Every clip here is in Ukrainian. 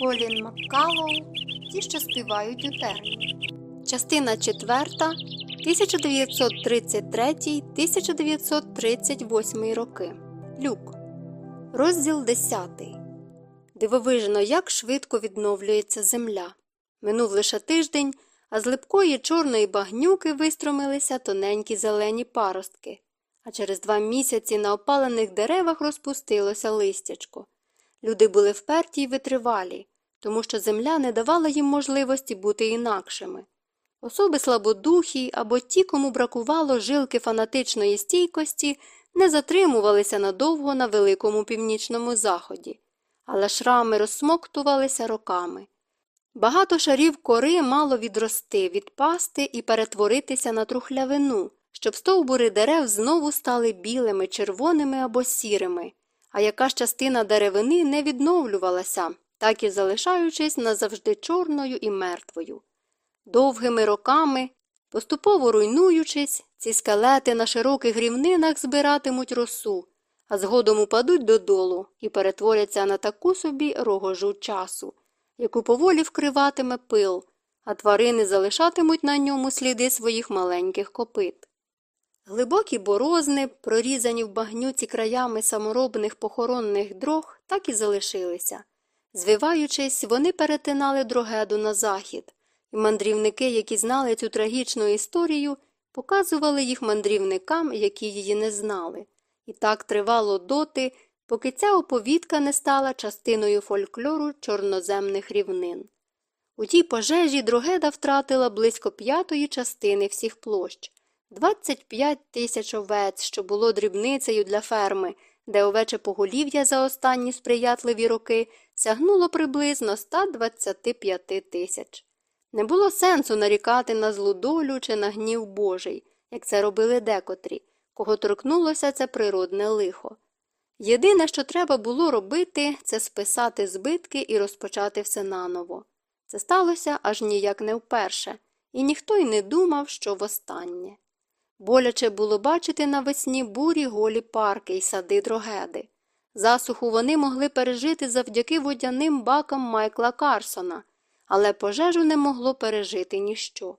Колін Маккалоу Ті, що співають у терні. Частина 4 1933-1938 роки. Люк. Розділ 10. Дивовижно, як швидко відновлюється земля. Минув лише тиждень, а з липкої чорної багнюки вистромилися тоненькі зелені паростки, а через два місяці на опалених деревах розпустилося листячко. Люди були вперті й витривалі, тому що земля не давала їм можливості бути інакшими. Особи слабодухі або ті, кому бракувало жилки фанатичної стійкості, не затримувалися надовго на великому північному заході, але шрами розсмоктувалися роками. Багато шарів кори мало відрости, відпасти і перетворитися на трухлявину, щоб стовбури дерев знову стали білими, червоними або сірими, а якась частина деревини не відновлювалася, так і залишаючись назавжди чорною і мертвою. Довгими роками, поступово руйнуючись, ці скелети на широких рівнинах збиратимуть росу, а згодом упадуть додолу і перетворяться на таку собі рогожу часу, яку поволі вкриватиме пил, а тварини залишатимуть на ньому сліди своїх маленьких копит. Глибокі борозни, прорізані в багнюці краями саморобних похоронних дрог, так і залишилися. Звиваючись, вони перетинали дрогеду на захід, і мандрівники, які знали цю трагічну історію, показували їх мандрівникам, які її не знали. І так тривало доти, поки ця оповідка не стала частиною фольклору чорноземних рівнин. У тій пожежі дрогеда втратила близько п'ятої частини всіх площ 25 тисяч овець, що було дрібницею для ферми, де овече поголів'я за останні сприятливі роки сягнуло приблизно 125 тисяч. Не було сенсу нарікати на злу долю чи на гнів Божий, як це робили декотрі, кого торкнулося це природне лихо. Єдине, що треба було робити, це списати збитки і розпочати все наново. Це сталося аж ніяк не вперше, і ніхто й не думав, що востаннє. Боляче було бачити навесні бурі голі парки й сади дрогеди. Засуху вони могли пережити завдяки водяним бакам Майкла Карсона, але пожежу не могло пережити ніщо.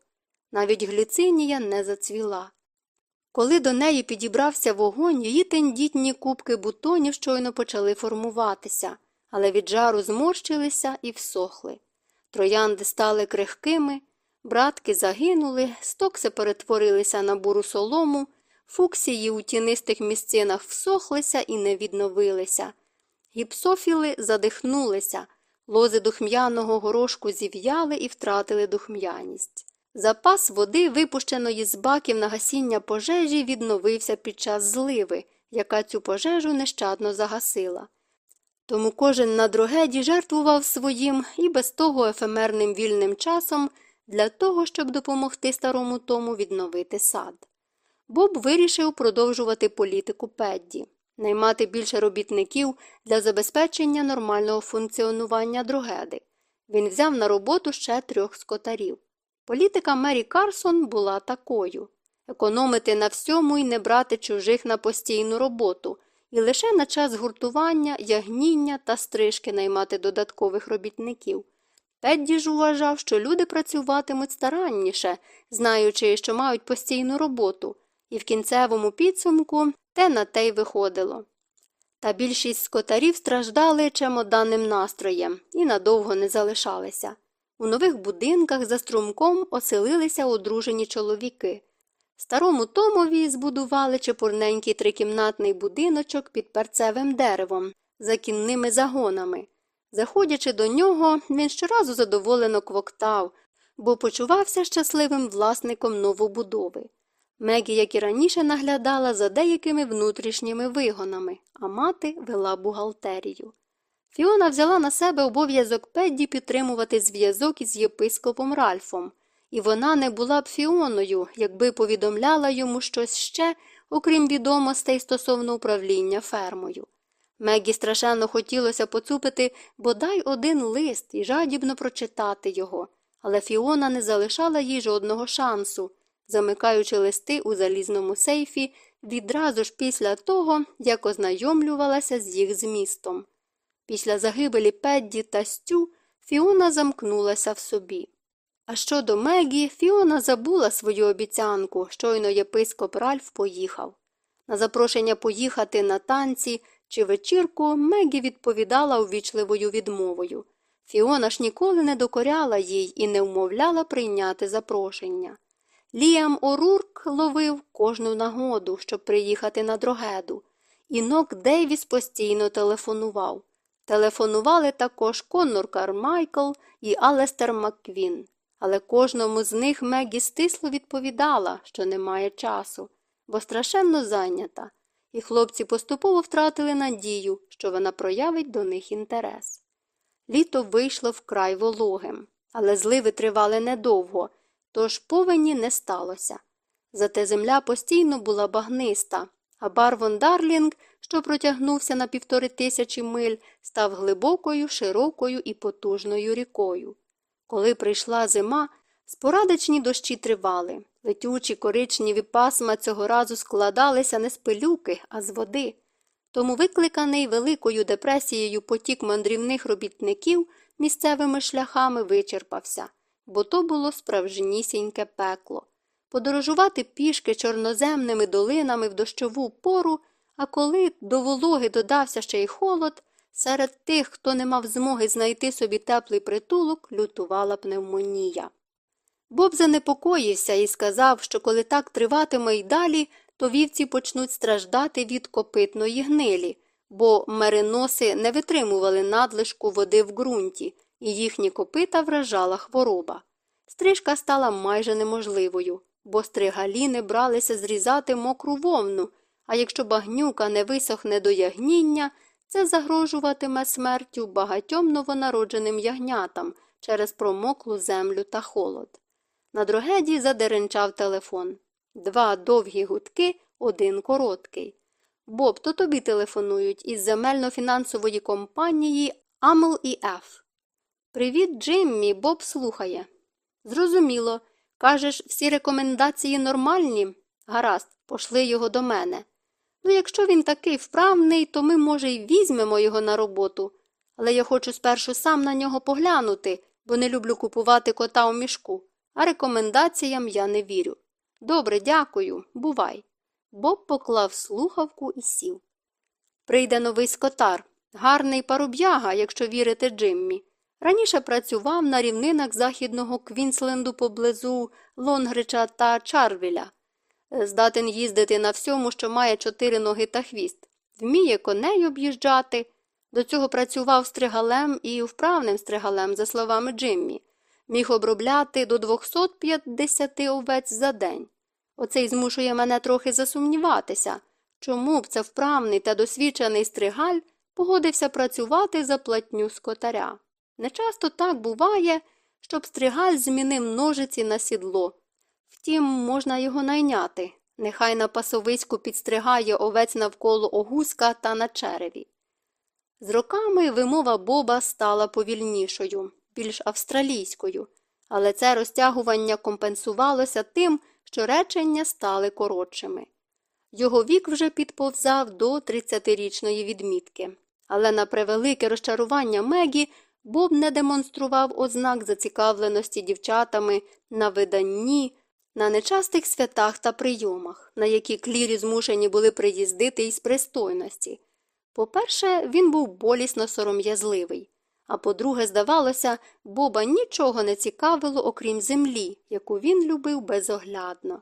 Навіть гліцинія не зацвіла. Коли до неї підібрався вогонь, її тендітні кубки бутонів щойно почали формуватися, але від жару зморщилися і всохли. Троянди стали крихкими, братки загинули, стокси перетворилися на буру солому, фуксії у тінистих місцинах всохлися і не відновилися. Гіпсофіли задихнулися, лози духм'яного горошку зів'яли і втратили духм'яність. Запас води, випущеної з баків на гасіння пожежі, відновився під час зливи, яка цю пожежу нещадно загасила. Тому кожен на дрогеді жертвував своїм і без того ефемерним вільним часом для того, щоб допомогти старому тому відновити сад. Боб вирішив продовжувати політику Педді, наймати більше робітників для забезпечення нормального функціонування дрогеди. Він взяв на роботу ще трьох скотарів. Політика Мері Карсон була такою економити на всьому і не брати чужих на постійну роботу, і лише на час гуртування, ягніння та стрижки наймати додаткових робітників. Педді ж вважав, що люди працюватимуть старанніше, знаючи, що мають постійну роботу, і в кінцевому підсумку те на те й виходило. Та більшість скотарів страждали чемоданним настроєм і надовго не залишалися. У нових будинках за струмком оселилися одружені чоловіки. Старому Томові збудували чепурненький трикімнатний будиночок під перцевим деревом, за кінними загонами. Заходячи до нього, він щоразу задоволено квоктав, бо почувався щасливим власником новобудови. Мегі, як і раніше, наглядала за деякими внутрішніми вигонами, а мати вела бухгалтерію. Фіона взяла на себе обов'язок Педді підтримувати зв'язок із єпископом Ральфом, і вона не була б Фіоною, якби повідомляла йому щось ще, окрім відомостей стосовно управління фермою. Мегі страшенно хотілося поцупити бодай один лист і жадібно прочитати його, але Фіона не залишала їй жодного шансу, замикаючи листи у залізному сейфі відразу ж після того, як ознайомлювалася з їх змістом. Після загибелі Педді та Стю Фіона замкнулася в собі. А щодо Мегі, Фіона забула свою обіцянку, щойно єпископ Ральф поїхав. На запрошення поїхати на танці чи вечірку Мегі відповідала увічливою відмовою. Фіона ж ніколи не докоряла їй і не вмовляла прийняти запрошення. Ліам Орурк ловив кожну нагоду, щоб приїхати на дрогеду. Інок Дейвіс постійно телефонував. Телефонували також Коннор Кармайкл і Алестер Макквін. Але кожному з них Мегі стисло відповідала, що немає часу, бо страшенно зайнята, і хлопці поступово втратили надію, що вона проявить до них інтерес. Літо вийшло вкрай вологим, але зливи тривали недовго, тож повені не сталося. Зате земля постійно була багниста, а Барвон Дарлінг, що протягнувся на півтори тисячі миль, став глибокою, широкою і потужною рікою. Коли прийшла зима, спорадичні дощі тривали. Летючі коричневі пасма цього разу складалися не з пилюки, а з води. Тому викликаний Великою депресією потік мандрівних робітників місцевими шляхами вичерпався, бо то було справжнісіньке пекло. Подорожувати пішки чорноземними долинами в дощову пору, а коли до вологи додався ще й холод, серед тих, хто не мав змоги знайти собі теплий притулок, лютувала пневмонія. Боб занепокоївся і сказав, що коли так триватиме й далі, то вівці почнуть страждати від копитної гнилі, бо мериноси не витримували надлишку води в ґрунті, і їхні копита вражала хвороба. Стрижка стала майже неможливою, бо стригаліни бралися зрізати мокру вовну, а якщо багнюка не висохне до ягніння, це загрожуватиме смертю багатьом новонародженим ягнятам через промоклу землю та холод. На дрогеді задеренчав телефон. Два довгі гудки, один короткий. Боб, то тобі телефонують із земельно-фінансової компанії Амл і Ф. Привіт, Джиммі, Боб слухає. Зрозуміло. Кажеш, всі рекомендації нормальні? Гаразд, пошли його до мене. Ну, якщо він такий вправний, то ми, може, й візьмемо його на роботу. Але я хочу спершу сам на нього поглянути, бо не люблю купувати кота у мішку, а рекомендаціям я не вірю. Добре, дякую, бувай. Боб поклав слухавку і сів. Прийде новий скотар, гарний паруб'яга, якщо вірите Джиммі. Раніше працював на рівнинах західного Квінсленду поблизу Лонгрича та Чарвіля. Здатен їздити на всьому, що має чотири ноги та хвіст, вміє коней об'їжджати. До цього працював стригалем і вправним стригалем, за словами Джиммі, міг обробляти до 250 овець за день. Оце й змушує мене трохи засумніватися, чому б це вправний та досвідчений стригаль погодився працювати за платню скотаря. Нечасто так буває, щоб стригаль змінив ножиці на сідло. Втім, можна його найняти. Нехай на пасовиську підстригає овець навколо огузка та на череві. З роками вимова Боба стала повільнішою, більш австралійською, але це розтягування компенсувалося тим, що речення стали коротшими. Його вік вже підповзав до 30-річної відмітки, але на превелике розчарування Мегі Боб не демонстрував ознак зацікавленості дівчатами на виданні, на нечастих святах та прийомах, на які клірі змушені були приїздити із пристойності. По-перше, він був болісно сором'язливий, а по-друге, здавалося, Боба нічого не цікавило, окрім землі, яку він любив безоглядно.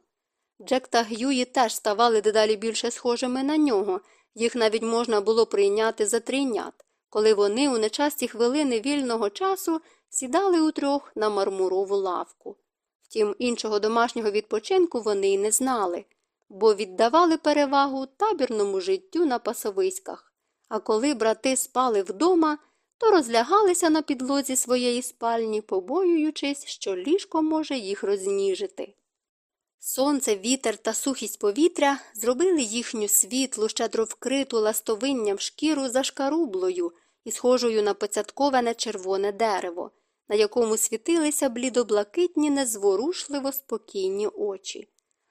Джек та Г'юї теж ставали дедалі більше схожими на нього, їх навіть можна було прийняти за трійнят, коли вони у нечасті хвилини вільного часу сідали утрьох на мармурову лавку. Втім, іншого домашнього відпочинку вони й не знали, бо віддавали перевагу табірному життю на пасовиськах, а коли брати спали вдома, то розлягалися на підлозі своєї спальні, побоюючись, що ліжко може їх розніжити. Сонце, вітер та сухість повітря зробили їхню світлу, щедро вкриту ластовинням шкіру зашкарублою і схожою на поцятковане червоне дерево, на якому світилися блідоблакитні, незворушливо спокійні очі.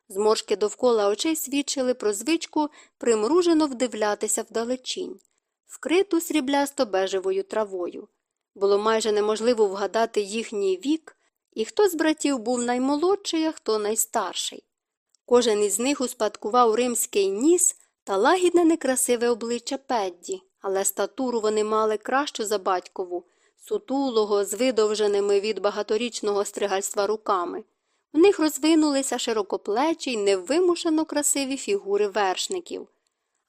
Зморшки довкола очей свідчили про звичку примружено вдивлятися вдалечінь, вкриту сріблясто бежевою травою. Було майже неможливо вгадати їхній вік, і хто з братів був наймолодший, а хто найстарший. Кожен із них успадкував римський ніс та лагідне некрасиве обличчя Педді, але статуру вони мали кращу за батькову, сутулого, з видовженими від багаторічного стригальства руками. У них розвинулися широкоплечі й невимушено красиві фігури вершників.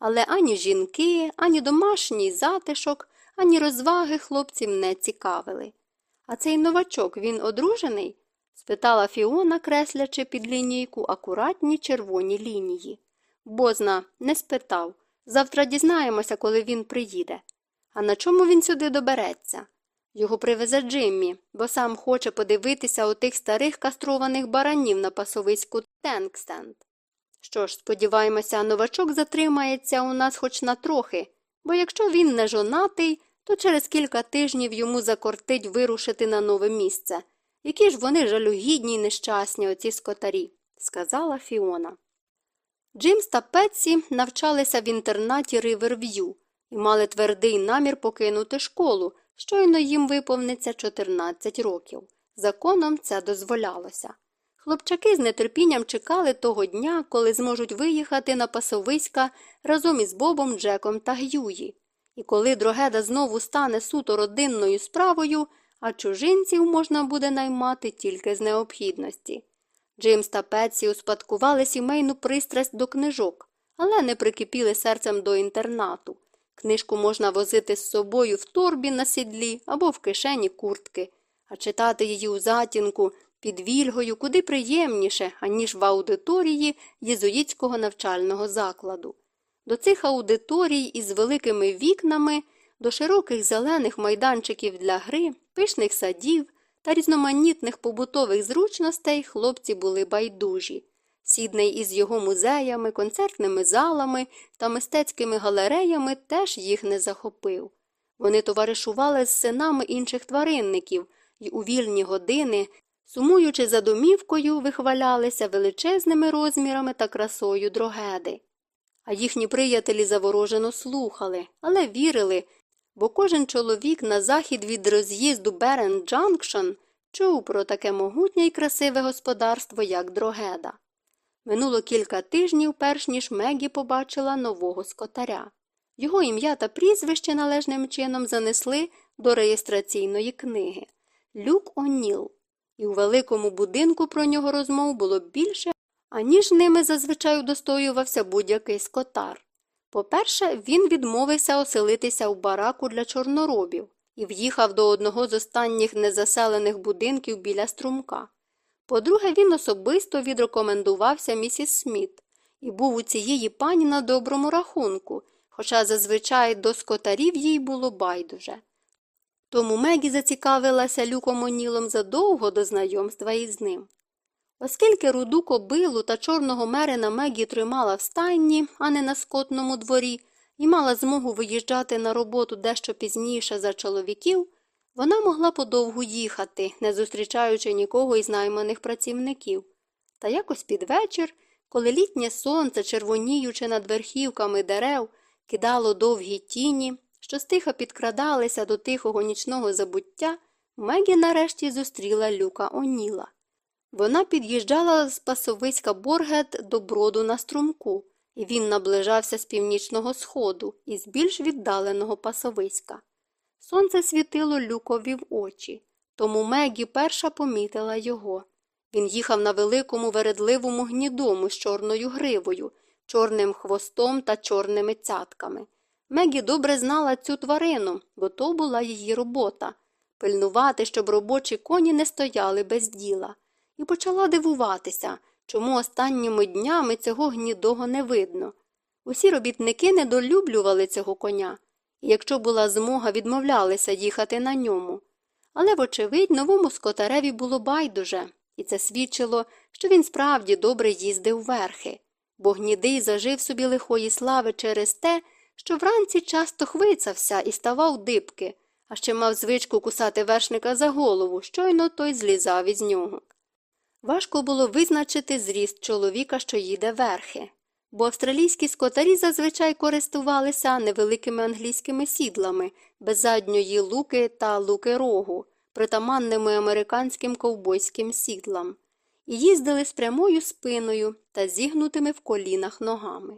Але ані жінки, ані домашній затишок, ані розваги хлопців не цікавили. А цей новачок він одружений? спитала Фіона, креслячи під лінійку акуратні червоні лінії. Бозна не спитав. Завтра дізнаємося, коли він приїде. А на чому він сюди добереться? Його привезе Джиммі, бо сам хоче подивитися у тих старих кастрованих баранів на пасовиську Тенкстенд. Що ж, сподіваємося, новачок затримається у нас хоч на трохи, бо якщо він не жонатий, то через кілька тижнів йому закортить вирушити на нове місце. Які ж вони жалюгідні й нещасні, оці скотарі, сказала Фіона. Джимс та Петсі навчалися в інтернаті Риверв'ю і мали твердий намір покинути школу, щойно їм виповниться 14 років. Законом це дозволялося. Хлопчаки з нетерпінням чекали того дня, коли зможуть виїхати на пасовиська разом із Бобом, Джеком та Г'юї. І коли дрогеда знову стане суто родинною справою, а чужинців можна буде наймати тільки з необхідності. Джимс та Петсі успадкували сімейну пристрасть до книжок, але не прикипіли серцем до інтернату. Книжку можна возити з собою в торбі на сідлі або в кишені куртки, а читати її у затінку під вільгою куди приємніше, аніж в аудиторії єзуїтського навчального закладу. До цих аудиторій із великими вікнами, до широких зелених майданчиків для гри, пишних садів та різноманітних побутових зручностей хлопці були байдужі. Сідней із його музеями, концертними залами та мистецькими галереями теж їх не захопив. Вони товаришували з синами інших тваринників і у вільні години, сумуючи за домівкою, вихвалялися величезними розмірами та красою дрогеди. А їхні приятелі заворожено слухали, але вірили, бо кожен чоловік на захід від роз'їзду Берен Джанкшн чув про таке могутнє й красиве господарство, як дрогеда. Минуло кілька тижнів, перш ніж Мегі побачила нового скотаря. Його ім'я та прізвище належним чином занесли до реєстраційної книги Люк О'Ніл, і у великому будинку про нього розмов було більше, аніж ними зазвичай удостоювався будь-який скотар. По-перше, він відмовився оселитися в бараку для чорноробів і в'їхав до одного з останніх незаселених будинків біля струмка. По-друге, він особисто відрекомендувався місіс Сміт і був у цієї пані на доброму рахунку, хоча зазвичай до скотарів їй було байдуже. Тому Мегі зацікавилася люком Онілом задовго до знайомства із ним. Оскільки руду кобилу та чорного мерина Мегі тримала в стайні, а не на скотному дворі, і мала змогу виїжджати на роботу дещо пізніше за чоловіків, вона могла подовгу їхати, не зустрічаючи нікого із найманих працівників. Та якось під вечір, коли літнє сонце, червоніючи над верхівками дерев, кидало довгі тіні, що стиха підкрадалися до тихого нічного забуття, Мегі нарешті зустріла люка Оніла. Вона під'їжджала з пасовиська Боргет до броду на струмку, і він наближався з північного сходу із більш віддаленого пасовиська. Сонце світило люкові в очі, тому Мегі перша помітила його. Він їхав на великому вередливому гнідому з чорною гривою, чорним хвостом та чорними цятками. Мегі добре знала цю тварину, бо то була її робота пильнувати, щоб робочі коні не стояли без діла, і почала дивуватися, чому останніми днями цього гнідого не видно. Усі робітники недолюблювали цього коня, і якщо була змога, відмовлялися їхати на ньому. Але, вочевидь, новому скотареві було байдуже, і це свідчило, що він справді добре їздив верхи, бо гнідий зажив собі лихої слави через те, що вранці часто хвицався і ставав дибки, а ще мав звичку кусати вершника за голову, щойно той злізав із нього. Важко було визначити зріст чоловіка, що їде верхи. бо австралійські скотарі зазвичай користувалися невеликими англійськими сідлами, без задньої луки та луки рогу, притаманними американським ковбойським сідлам, і їздили з прямою спиною та зігнутими в колінах ногами.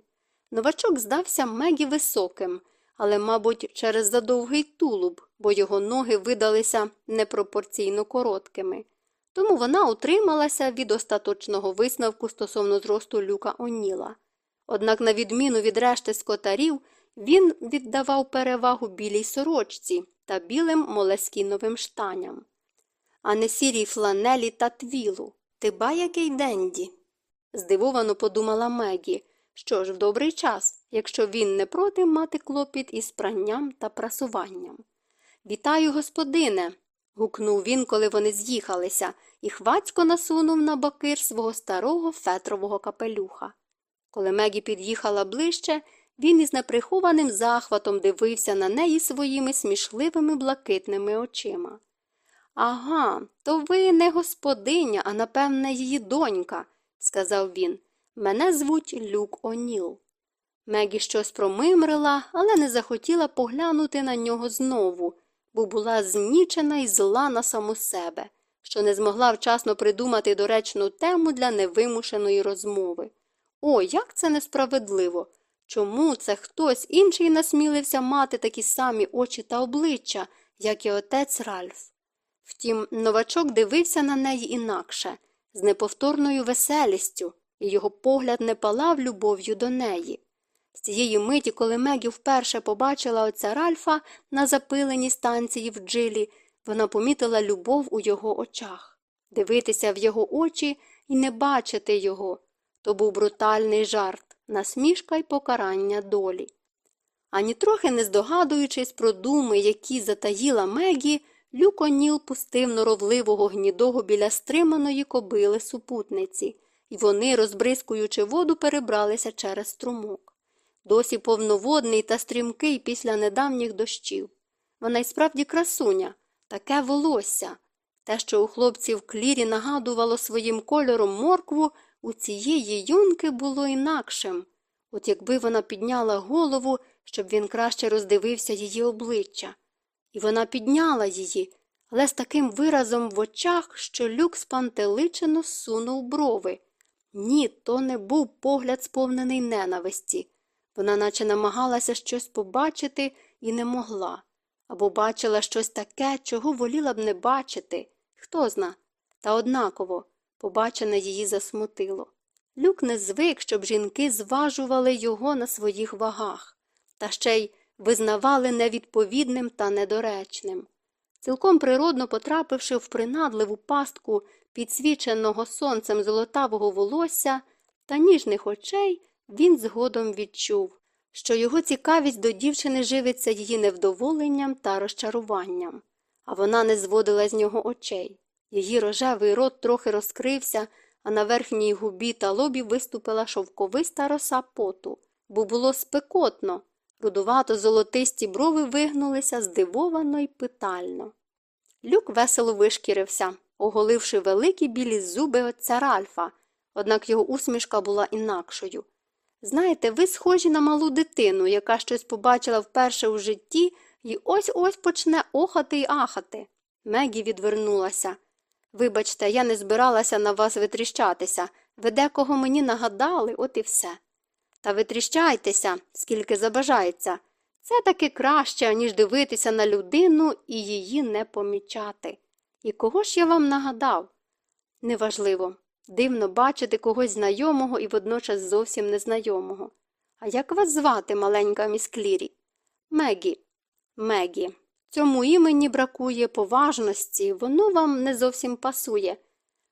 Новачок здався Мегі високим, але, мабуть, через задовгий тулуб, бо його ноги видалися непропорційно короткими. Тому вона утрималася від остаточного висновку стосовно зросту люка Оніла. Однак, на відміну від решти скотарів, він віддавав перевагу білій сорочці та білим молескіновим штаням, а не сірій фланелі та твілу. Ти ба який денді. здивовано подумала Мегі. Що ж, в добрий час, якщо він не проти мати клопіт із пранням та прасуванням. Вітаю, господине. гукнув він, коли вони з'їхалися, і хвацько насунув на бокир свого старого фетрового капелюха. Коли Мегі під'їхала ближче, він із неприхованим захватом дивився на неї своїми смішливими блакитними очима. Ага, то ви не господиня, а напевне, її донька, сказав він. Мене звуть Люк Оніл. Мегі щось промимрила, але не захотіла поглянути на нього знову, бо була знічена і зла на саму себе, що не змогла вчасно придумати доречну тему для невимушеної розмови. О, як це несправедливо! Чому це хтось інший насмілився мати такі самі очі та обличчя, як і отець Ральф? Втім, новачок дивився на неї інакше, з неповторною веселістю, і його погляд не палав любов'ю до неї. З цієї миті, коли Мегі вперше побачила отця Ральфа на запиленій станції в джилі, вона помітила любов у його очах. Дивитися в його очі і не бачити його то був брутальний жарт, насмішка й покарання долі. Ані трохи не здогадуючись про думи, які затаїла Мегі, Люк Оніл пустив норовливого гнідого біля стриманої кобили супутниці, і вони, розбризкуючи воду, перебралися через струмок. Досі повноводний та стрімкий після недавніх дощів. Вона й справді красуня, таке волосся. Те, що у хлопців клірі нагадувало своїм кольором моркву, у цієї юнки було інакшим. От якби вона підняла голову, щоб він краще роздивився її обличчя. І вона підняла її, але з таким виразом в очах, що люк спантеличено сунув брови. Ні, то не був погляд, сповнений ненависті. Вона наче намагалася щось побачити і не могла, або бачила щось таке, чого воліла б не бачити. Хто зна, та однаково побачене її засмутило. Люк не звик, щоб жінки зважували його на своїх вагах, та ще й визнавали невідповідним та недоречним. Цілком природно потрапивши в принадливу пастку підсвіченого сонцем золотавого волосся та ніжних очей, він згодом відчув, що його цікавість до дівчини живиться її невдоволенням та розчаруванням, а вона не зводила з нього очей. Її рожевий рот трохи розкрився, а на верхній губі та лобі виступила шовковиста роса поту, бо було спекотно. Рудувато золотисті брови вигнулися здивовано й питально. Люк весело вишкірився, оголивши великі білі зуби отця Ральфа, однак його усмішка була інакшою. Знаєте, ви схожі на малу дитину, яка щось побачила вперше у житті і ось ось почне охати й ахати. Мегі відвернулася. Вибачте, я не збиралася на вас витріщатися. Ви декого мені нагадали, от і все. Та витріщайтеся, скільки забажається. Це таки краще, ніж дивитися на людину і її не помічати. І кого ж я вам нагадав? Неважливо. Дивно бачити когось знайомого і водночас зовсім незнайомого. А як вас звати, маленька міс Клірі? Мегі. Мегі. Цьому імені бракує поважності, воно вам не зовсім пасує.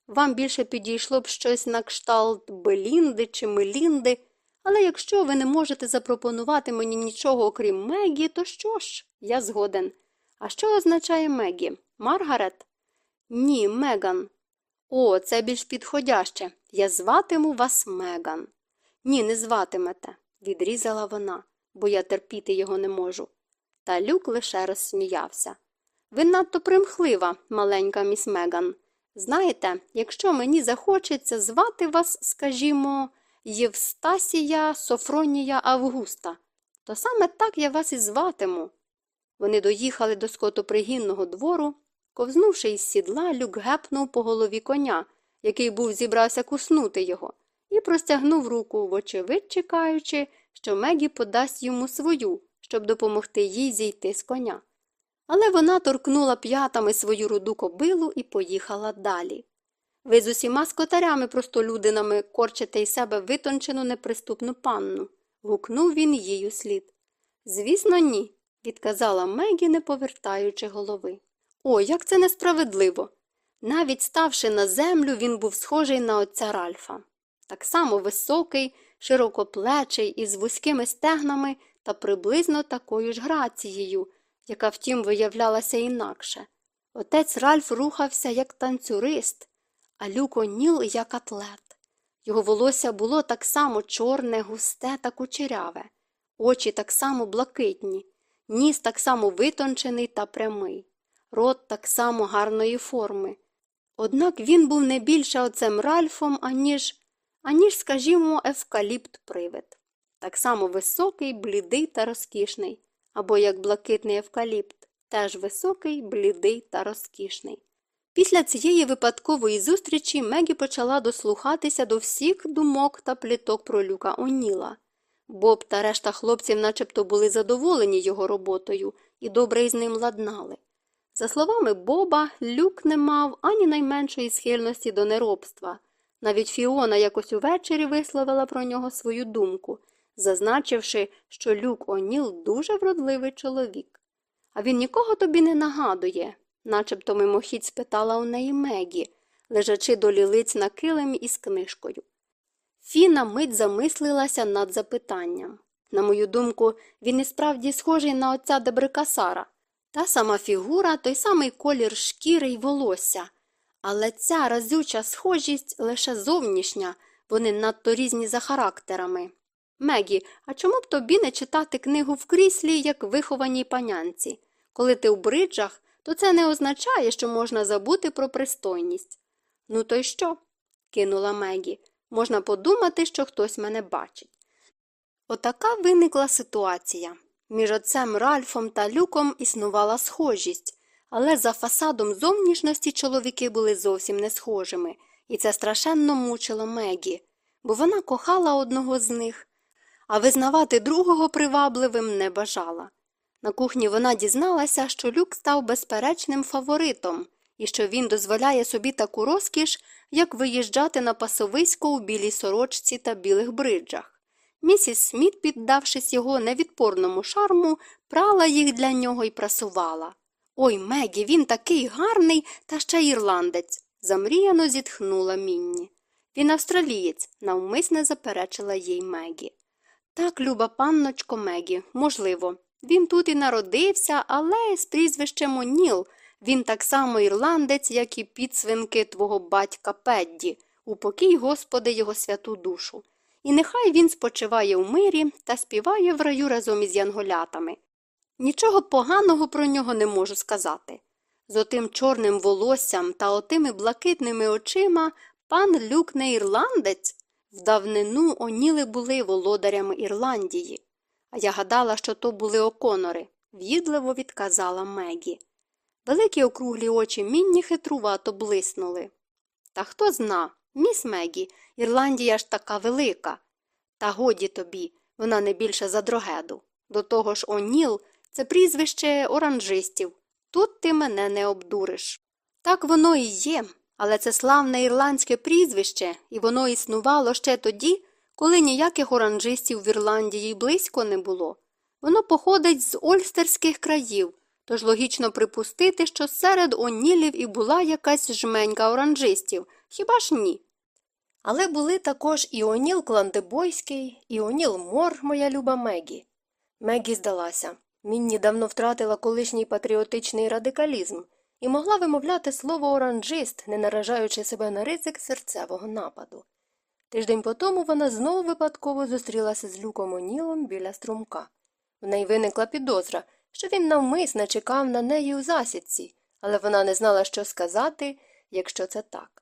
Вам більше підійшло б щось на кшталт Белінди чи Мелінди, але якщо ви не можете запропонувати мені нічого окрім Мегі, то що ж, я згоден. А що означає Мегі? Маргарет? Ні, Меган. О, це більш підходяще. Я зватиму вас Меган. Ні, не зватимете, відрізала вона, бо я терпіти його не можу. Та люк лише розсміявся. Ви надто примхлива, маленька міс Меган. Знаєте, якщо мені захочеться звати вас, скажімо, Євстасія Софронія Августа. То саме так я вас і зватиму. Вони доїхали до скотопригінного двору. Ковзнувши із сідла, люк гепнув по голові коня, який був зібрався куснути його, і простягнув руку, вочевидь чекаючи, що Мегі подасть йому свою, щоб допомогти їй зійти з коня. Але вона торкнула п'ятами свою руду кобилу і поїхала далі. Ви з усіма скотарями простолюдинами корчите із себе витончену неприступну панну. гукнув він їй слід. Звісно, ні, відказала Мегі, не повертаючи голови. О, як це несправедливо. Навіть ставши на землю, він був схожий на отця Ральфа. Так само високий, широкоплечий, із вузькими стегнами та приблизно такою ж грацією, яка втім виявлялася інакше. Отець Ральф рухався як танцюрист, а Люк О'Ніл як атлет. Його волосся було так само чорне, густе та кучеряве, очі так само блакитні, ніс так само витончений та прямий, рот так само гарної форми. Однак він був не більше оцем Ральфом, аніж, аніж, скажімо, евкаліпт привид. Так само високий, блідий та розкішний, або як блакитний евкаліпт, теж високий, блідий та розкішний. Після цієї випадкової зустрічі Мегі почала дослухатися до всіх думок та пліток про люка Оніла. Боб та решта хлопців начебто були задоволені його роботою і добре із ним ладнали. За словами Боба, люк не мав ані найменшої схильності до неробства. Навіть Фіона якось увечері висловила про нього свою думку, зазначивши, що люк Оніл дуже вродливий чоловік. А він нікого тобі не нагадує, начебто мимохідь спитала у неї Мегі, лежачи до лілиць на килимі із книжкою. Фіна мить замислилася над запитанням. На мою думку, він і справді схожий на отця Дебрикасара. Та сама фігура, той самий колір шкіри й волосся. Але ця разюча схожість лише зовнішня, вони надто різні за характерами. Мегі, а чому б тобі не читати книгу в кріслі, як вихованій панянці? Коли ти в бриджах, то це не означає, що можна забути про пристойність. Ну, то й що? кинула Мегі. Можна подумати, що хтось мене бачить. Отака виникла ситуація. Між отцем Ральфом та люком існувала схожість, але за фасадом зовнішності чоловіки були зовсім не схожими, і це страшенно мучило Мегі, бо вона кохала одного з них, а визнавати другого привабливим не бажала. На кухні вона дізналася, що люк став безперечним фаворитом і що він дозволяє собі таку розкіш, як виїжджати на пасовисько у білій сорочці та білих бриджах. Місіс Сміт, піддавшись його невідпорному шарму, прала їх для нього і прасувала. Ой, Мегі, він такий гарний та ще ірландець, замріяно зітхнула Мінні. Він австралієць, навмисне заперечила їй Мегі. Так, люба панночко Мегі, можливо. Він тут і народився, але з прізвищем Оніл. Він так само ірландець, як і підсвинки твого батька Педді, упокій, Господи, його святу душу. І нехай він спочиває у мирі та співає в раю разом із янголятами. Нічого поганого про нього не можу сказати. З отим чорним волоссям та отими блакитними очима пан люк не ірландець. В давнину оніли були володарями Ірландії. А я гадала, що то були оконори, в'їдливо відказала Мегі. Великі округлі очі мінні хитрувато блиснули. Та хто зна, міс Мегі, Ірландія ж така велика. Та годі тобі, вона не більше за дрогеду. До того ж, Оніл це прізвище оранжистів. Тут ти мене не обдуриш. Так воно і є, але це славне ірландське прізвище, і воно існувало ще тоді, коли ніяких оранжистів в Ірландії близько не було. Воно походить з ольстерських країв, тож логічно припустити, що серед онілів і була якась жменька оранжистів, хіба ж ні? Але були також і Оніл Кландебойський, і Оніл Мор, моя люба Мегі. Мегі здалася. Мінні давно втратила колишній патріотичний радикалізм і могла вимовляти слово оранжист, не наражаючи себе на ризик серцевого нападу. Тиждень по тому вона знову випадково зустрілася з Люком Онілом біля струмка. В неї виникла підозра, що він навмисне чекав на неї у засідці, але вона не знала, що сказати, якщо це так.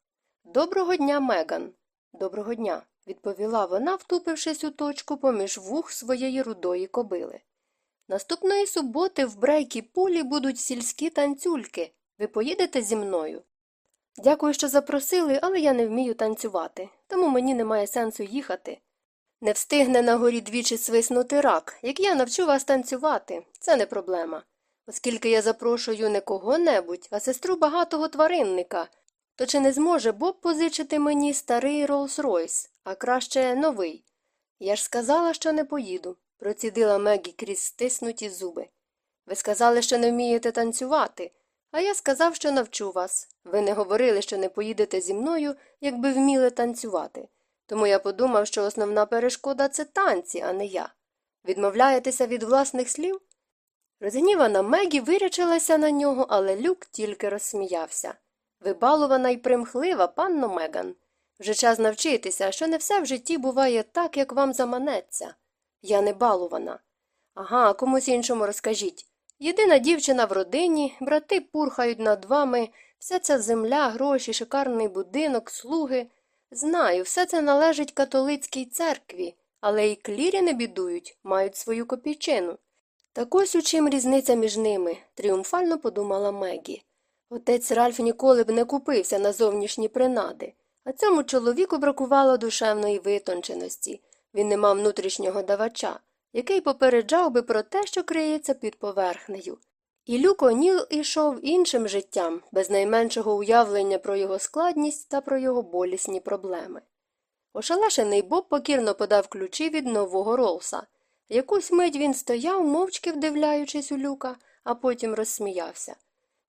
Доброго дня, Меган. Доброго дня, відповіла вона, втупившись у точку поміж вух своєї рудої кобили. Наступної суботи в брейкі пулі будуть сільські танцюльки. Ви поїдете зі мною? Дякую, що запросили, але я не вмію танцювати, тому мені немає сенсу їхати. Не встигне на горі двічі свиснути рак, як я навчу вас танцювати, це не проблема. Оскільки я запрошую не кого-небудь, а сестру багатого тваринника, то чи не зможе Боб позичити мені старий Роллс-Ройс, а краще новий? Я ж сказала, що не поїду, процідила Мегі крізь стиснуті зуби. Ви сказали, що не вмієте танцювати, а я сказав, що навчу вас. Ви не говорили, що не поїдете зі мною, якби вміли танцювати. Тому я подумав, що основна перешкода це танці, а не я. Відмовляєтеся від власних слів? Розгнівана Мегі вирячилася на нього, але люк тільки розсміявся. Вибалувана й примхлива, панно Меган. Вже час навчитися, що не все в житті буває так, як вам заманеться. Я не балувана. Ага, комусь іншому розкажіть. Єдина дівчина в родині, брати пурхають над вами, вся ця земля, гроші, шикарний будинок, слуги. Знаю, все це належить католицькій церкві, але й клірі не бідують, мають свою копійчину. Так ось у чим різниця між ними, тріумфально подумала Мегі. Отець Ральф ніколи б не купився на зовнішні принади, а цьому чоловіку бракувало душевної витонченості. Він не мав внутрішнього давача, який попереджав би про те, що криється під поверхнею. І Люк О'Ніл ішов іншим життям, без найменшого уявлення про його складність та про його болісні проблеми. Ошалешений Боб покірно подав ключі від нового Ролса. Якусь мить він стояв, мовчки вдивляючись у люка, а потім розсміявся.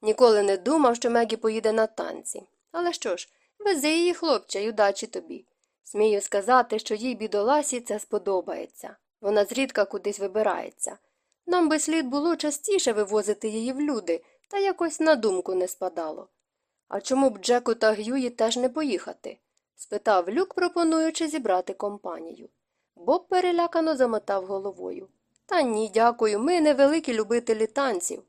Ніколи не думав, що Мегі поїде на танці. Але що ж, вези її, хлопче, й удачі тобі. Смію сказати, що їй бідоласі це сподобається. Вона зрідка кудись вибирається. Нам би слід було частіше вивозити її в люди, та якось на думку не спадало. А чому б Джеку та Гюї теж не поїхати? спитав люк, пропонуючи зібрати компанію. Боб перелякано замотав головою. Та ні, дякую, ми невеликі любителі танців.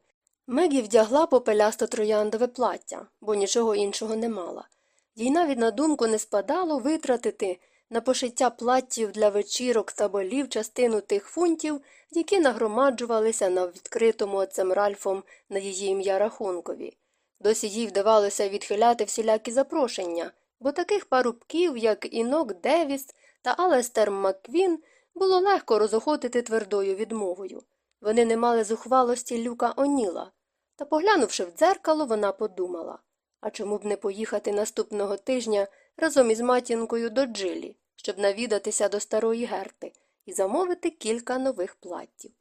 Мегі вдягла попелясто трояндове плаття, бо нічого іншого не мала. Їй навіть на думку не спадало витратити на пошиття платтів для вечірок та болів частину тих фунтів, які нагромаджувалися на відкритому отцем Ральфом на її ім'я рахункові. Досі їй вдавалося відхиляти всілякі запрошення, бо таких парубків, як Інок Девіс та Алестер Макквін, було легко розохотити твердою відмовою. Вони не мали зухвалості люка Оніла. Та, поглянувши в дзеркало, вона подумала а чому б не поїхати наступного тижня разом із матінкою до Джилі, щоб навідатися до старої герти і замовити кілька нових платтів.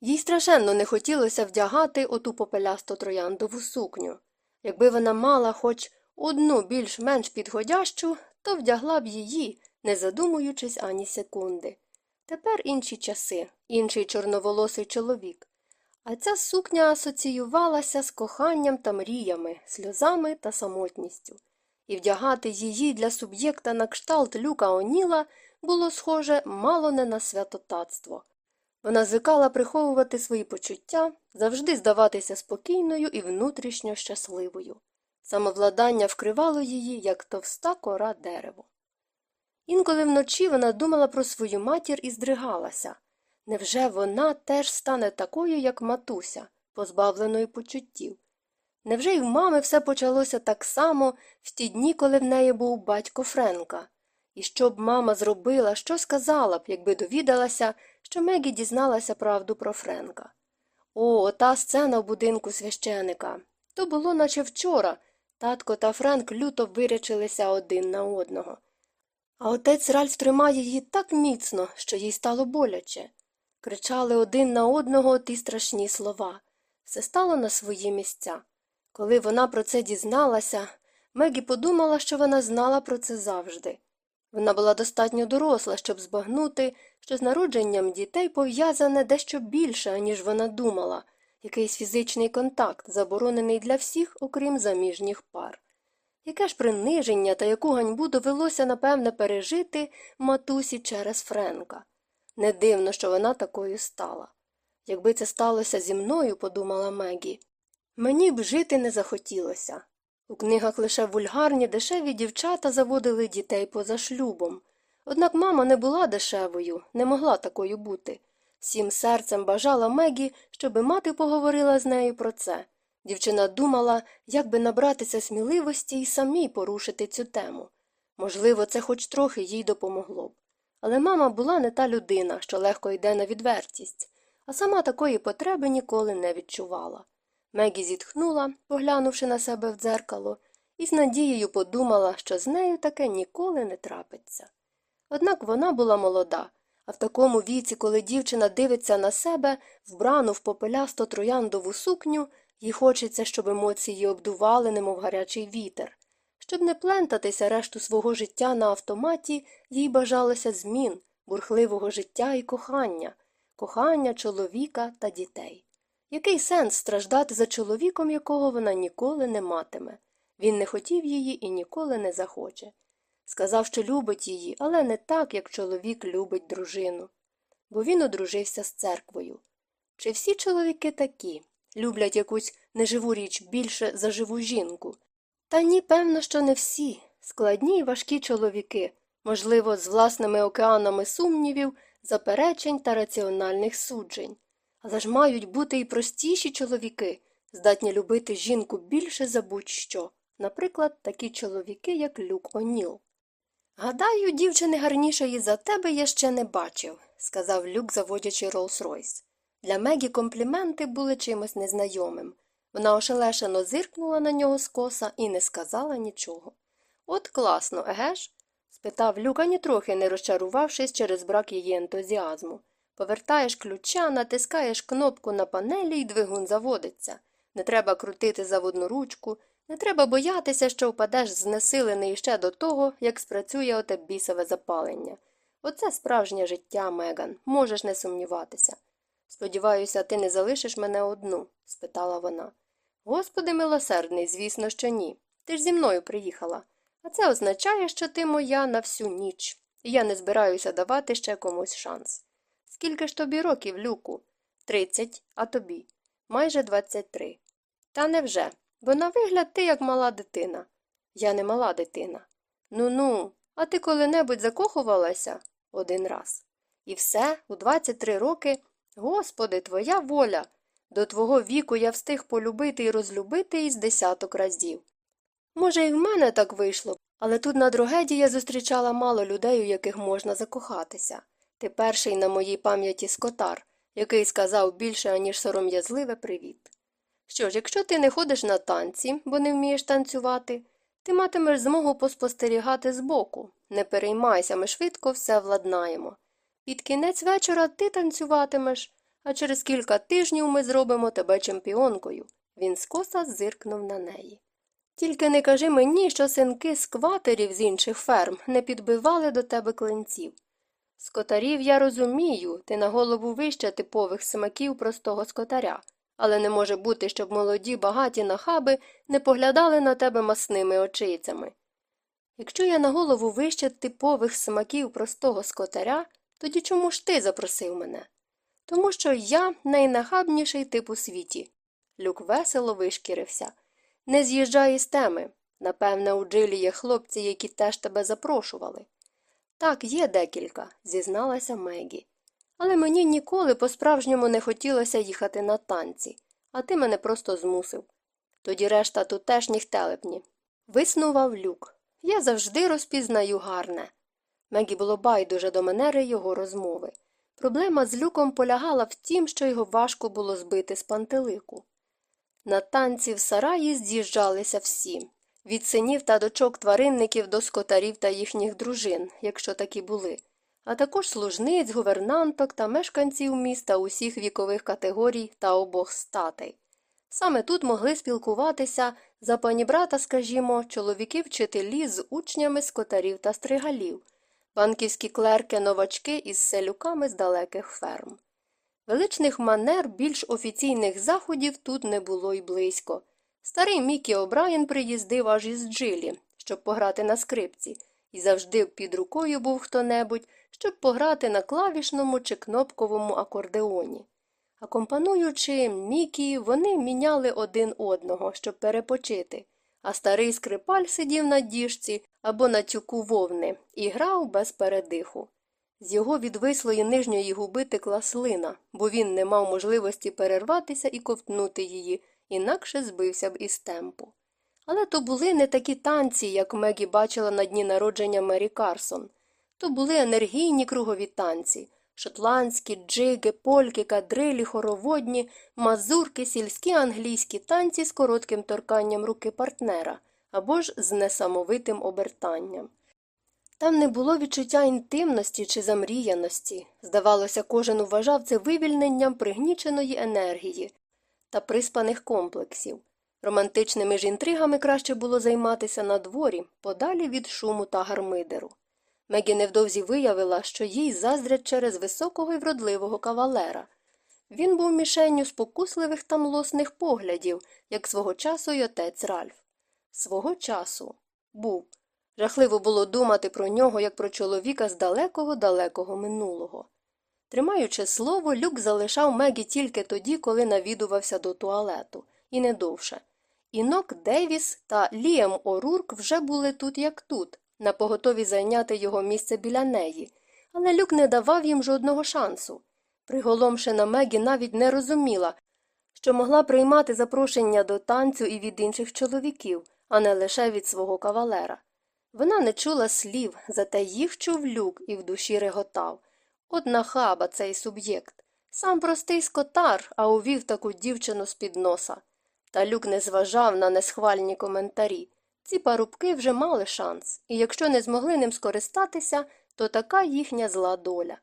Їй страшенно не хотілося вдягати оту попелясто трояндову сукню. Якби вона мала хоч одну більш-менш підходящу, то вдягла б її, не задумуючись ані секунди. Тепер інші часи, інший чорноволосий чоловік. А ця сукня асоціювалася з коханням та мріями, сльозами та самотністю, і вдягати її для суб'єкта на кшталт люка Оніла було схоже мало не на святотатство. Вона звикала приховувати свої почуття, завжди здаватися спокійною і внутрішньо щасливою. Самовладання вкривало її, як товста кора дерево. Інколи вночі вона думала про свою матір і здригалася. Невже вона теж стане такою, як матуся, позбавленою почуттів? Невже й в мами все почалося так само в ті дні, коли в неї був батько Френка? І що б мама зробила, що сказала б, якби довідалася, що Мегі дізналася правду про Френка? О, та сцена в будинку священика. То було, наче вчора. Татко та Френк люто вирячилися один на одного. А отець Ральф тримає її так міцно, що їй стало боляче. Кричали один на одного ті страшні слова. Все стало на свої місця. Коли вона про це дізналася, Мегі подумала, що вона знала про це завжди. Вона була достатньо доросла, щоб збагнути, що з народженням дітей пов'язане дещо більше, ніж вона думала, якийсь фізичний контакт, заборонений для всіх, окрім заміжніх пар. Яке ж приниження та яку ганьбу довелося, напевне, пережити матусі через Френка. Не дивно, що вона такою стала. Якби це сталося зі мною, подумала Мегі, мені б жити не захотілося. У книгах лише вульгарні дешеві дівчата заводили дітей поза шлюбом, Однак мама не була дешевою, не могла такою бути. Всім серцем бажала Мегі, щоби мати поговорила з нею про це. Дівчина думала, як би набратися сміливості і самій порушити цю тему. Можливо, це хоч трохи їй допомогло б. Але мама була не та людина, що легко йде на відвертість, а сама такої потреби ніколи не відчувала. Мегі зітхнула, поглянувши на себе в дзеркало, і з надією подумала, що з нею таке ніколи не трапиться. Однак вона була молода, а в такому віці, коли дівчина дивиться на себе, вбрану в попелясто трояндову сукню, їй хочеться, щоб емоції обдували, немов гарячий вітер. Щоб не плентатися решту свого життя на автоматі, їй бажалося змін, бурхливого життя і кохання, кохання чоловіка та дітей. Який сенс страждати за чоловіком, якого вона ніколи не матиме? Він не хотів її і ніколи не захоче. Сказав, що любить її, але не так, як чоловік любить дружину. Бо він одружився з церквою. Чи всі чоловіки такі? Люблять якусь неживу річ більше за живу жінку? Та ні, певно, що не всі. Складні й важкі чоловіки, можливо, з власними океанами сумнівів, заперечень та раціональних суджень. Але ж мають бути і простіші чоловіки, здатні любити жінку більше за будь-що, наприклад, такі чоловіки, як Люк О'Ніл. Гадаю, дівчини гарнішої за тебе я ще не бачив, сказав Люк, заводячи Роллс-Ройс. Для Мегі компліменти були чимось незнайомим. Вона ошелешено зиркнула на нього скоса і не сказала нічого. От класно, еге ж? спитав Люк, ані трохи не розчарувавшись через брак її ентузіазму. Повертаєш ключа, натискаєш кнопку на панелі і двигун заводиться. Не треба крутити заводну ручку, не треба боятися, що впадеш знесилений ще до того, як спрацює оте бісове запалення. Оце справжнє життя, Меган, можеш не сумніватися. Сподіваюся, ти не залишиш мене одну? спитала вона. Господи милосердний, звісно, що ні. Ти ж зі мною приїхала. А це означає, що ти моя на всю ніч, і я не збираюся давати ще комусь шанс. Скільки ж тобі років, Люку? Тридцять, а тобі? Майже двадцять три. Та невже? Бо на вигляд ти як мала дитина. Я не мала дитина. Ну ну, а ти коли-небудь закохувалася? Один раз. І все, у 23 роки. Господи, твоя воля. До твого віку я встиг полюбити і розлюбити із десяток разів. Може, і в мене так вийшло, але тут на другеді я зустрічала мало людей, у яких можна закохатися. Ти перший на моїй пам'яті скотар, який сказав більше, аніж сором'язливе привіт. Що ж, якщо ти не ходиш на танці, бо не вмієш танцювати, ти матимеш змогу поспостерігати збоку. Не переймайся, ми швидко все владнаємо. Під кінець вечора ти танцюватимеш, а через кілька тижнів ми зробимо тебе чемпіонкою. Він скоса зиркнув на неї. Тільки не кажи мені, що синки скватерів з інших ферм не підбивали до тебе клинців. Скотарів я розумію, ти на голову вище типових смаків простого скотаря, але не може бути, щоб молоді багаті нахаби не поглядали на тебе масними очицями. Якщо я на голову вище типових смаків простого скотаря, тоді чому ж ти запросив мене? Тому що я найнахабніший тип у світі. Люк весело вишкірився. Не з'їжджай із теми. Напевне, у джилі є хлопці, які теж тебе запрошували. Так, є декілька, зізналася Мегі. Але мені ніколи по-справжньому не хотілося їхати на танці, а ти мене просто змусив. Тоді решта тутешніх телепні. Виснував люк. Я завжди розпізнаю гарне. Мегі було байдуже до манери його розмови. Проблема з люком полягала в тім, що його важко було збити з пантелику. На танці в сараї з'їжджалися всі від синів та дочок тваринників до скотарів та їхніх дружин, якщо такі були, а також служниць, гувернанток та мешканців міста усіх вікових категорій та обох статей. Саме тут могли спілкуватися за панібрата, скажімо, чоловіки вчителі з учнями скотарів та стригалів, банківські клерки новачки із селюками з далеких ферм. Величних манер більш офіційних заходів тут не було й близько. Старий Мікі О'Брайен приїздив аж із джилі, щоб пограти на скрипці, і завжди під рукою був хто небудь, щоб пограти на клавішному чи кнопковому акордеоні. Акомпануючи Мікі, вони міняли один одного, щоб перепочити, а старий скрипаль сидів на діжці, або на тюку вовни, і грав без передиху. З його відвислої нижньої губи текла слина, бо він не мав можливості перерватися і ковтнути її, інакше збився б із темпу. Але то були не такі танці, як Мегі бачила на дні народження Мері Карсон. То були енергійні кругові танці шотландські, джиги, польки, кадрилі, хороводні, мазурки, сільські англійські танці з коротким торканням руки партнера або ж з несамовитим обертанням. Там не було відчуття інтимності чи замріяності. Здавалося, кожен вважав це вивільненням пригніченої енергії та приспаних комплексів. Романтичними ж інтригами краще було займатися на дворі, подалі від шуму та гармидеру. Мегі невдовзі виявила, що їй заздрять через високого і вродливого кавалера. Він був мішенню спокусливих та млосних поглядів, як свого часу й отець Ральф. Свого часу був. Жахливо було думати про нього, як про чоловіка з далекого далекого минулого. Тримаючи слово, люк залишав Мегі тільки тоді, коли навідувався до туалету, і не довше. Інок Девіс та Ліам Орурк вже були тут, як тут, напоготові зайняти його місце біля неї, але люк не давав їм жодного шансу. Приголомшена Мегі навіть не розуміла, що могла приймати запрошення до танцю і від інших чоловіків, а не лише від свого кавалера. Вона не чула слів, зате їх чув люк і в душі реготав. Одна хаба цей суб'єкт. Сам простий скотар, а увів таку дівчину з під носа. Та люк не зважав на несхвальні коментарі. Ці парубки вже мали шанс, і якщо не змогли ним скористатися, то така їхня зла доля.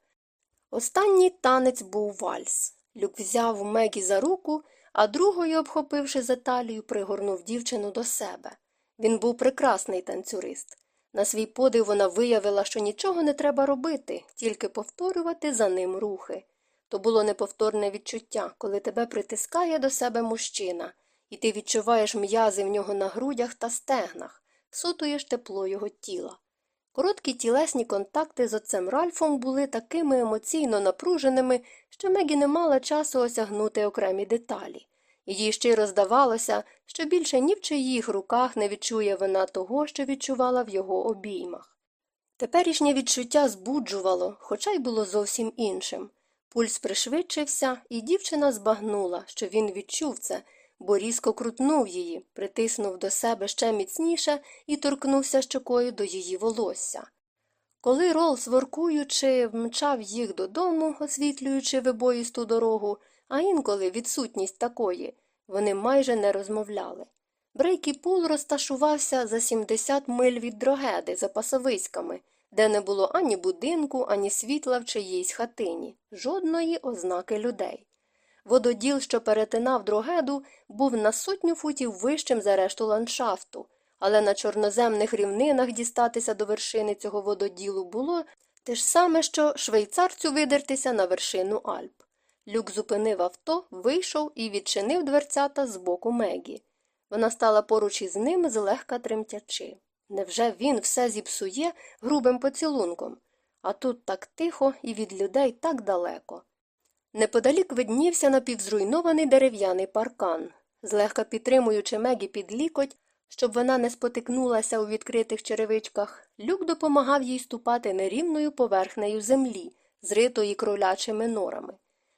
Останній танець був вальс. Люк взяв Мегі за руку, а другою, обхопивши за талію, пригорнув дівчину до себе. Він був прекрасний танцюрист. На свій подив вона виявила, що нічого не треба робити, тільки повторювати за ним рухи. То було неповторне відчуття, коли тебе притискає до себе мужчина, і ти відчуваєш м'язи в нього на грудях та стегнах, сутуєш тепло його тіла. Короткі тілесні контакти з отцем Ральфом були такими емоційно напруженими, що Мегі не мала часу осягнути окремі деталі. Їй щиро здавалося, що більше ні в чиїх руках не відчує вона того, що відчувала в його обіймах. Теперішнє відчуття збуджувало, хоча й було зовсім іншим. Пульс пришвидшився, і дівчина збагнула, що він відчув це, бо різко крутнув її, притиснув до себе ще міцніше і торкнувся щокою до її волосся. Коли Ролс, воркуючи, вмчав їх додому, освітлюючи вибоїсту дорогу, а інколи відсутність такої, вони майже не розмовляли. Брейкі пул розташувався за 70 миль від дрогеди за пасовиськами, де не було ані будинку, ані світла в чиїйсь хатині, жодної ознаки людей. Вододіл, що перетинав дрогеду, був на сотню футів вищим за решту ландшафту, але на чорноземних рівнинах дістатися до вершини цього вододілу було те ж саме, що швейцарцю видертися на вершину Альп. Люк зупинив авто, вийшов і відчинив дверцята з боку Мегі. Вона стала поруч із ним, злегка тремтячи. Невже він все зіпсує грубим поцілунком? А тут так тихо і від людей так далеко. Неподалік виднівся напівзруйнований дерев'яний паркан. Злегка підтримуючи Мегі під лікоть, щоб вона не спотикнулася у відкритих черевичках, люк допомагав їй ступати нерівною поверхнею землі, зритої кролячими норами.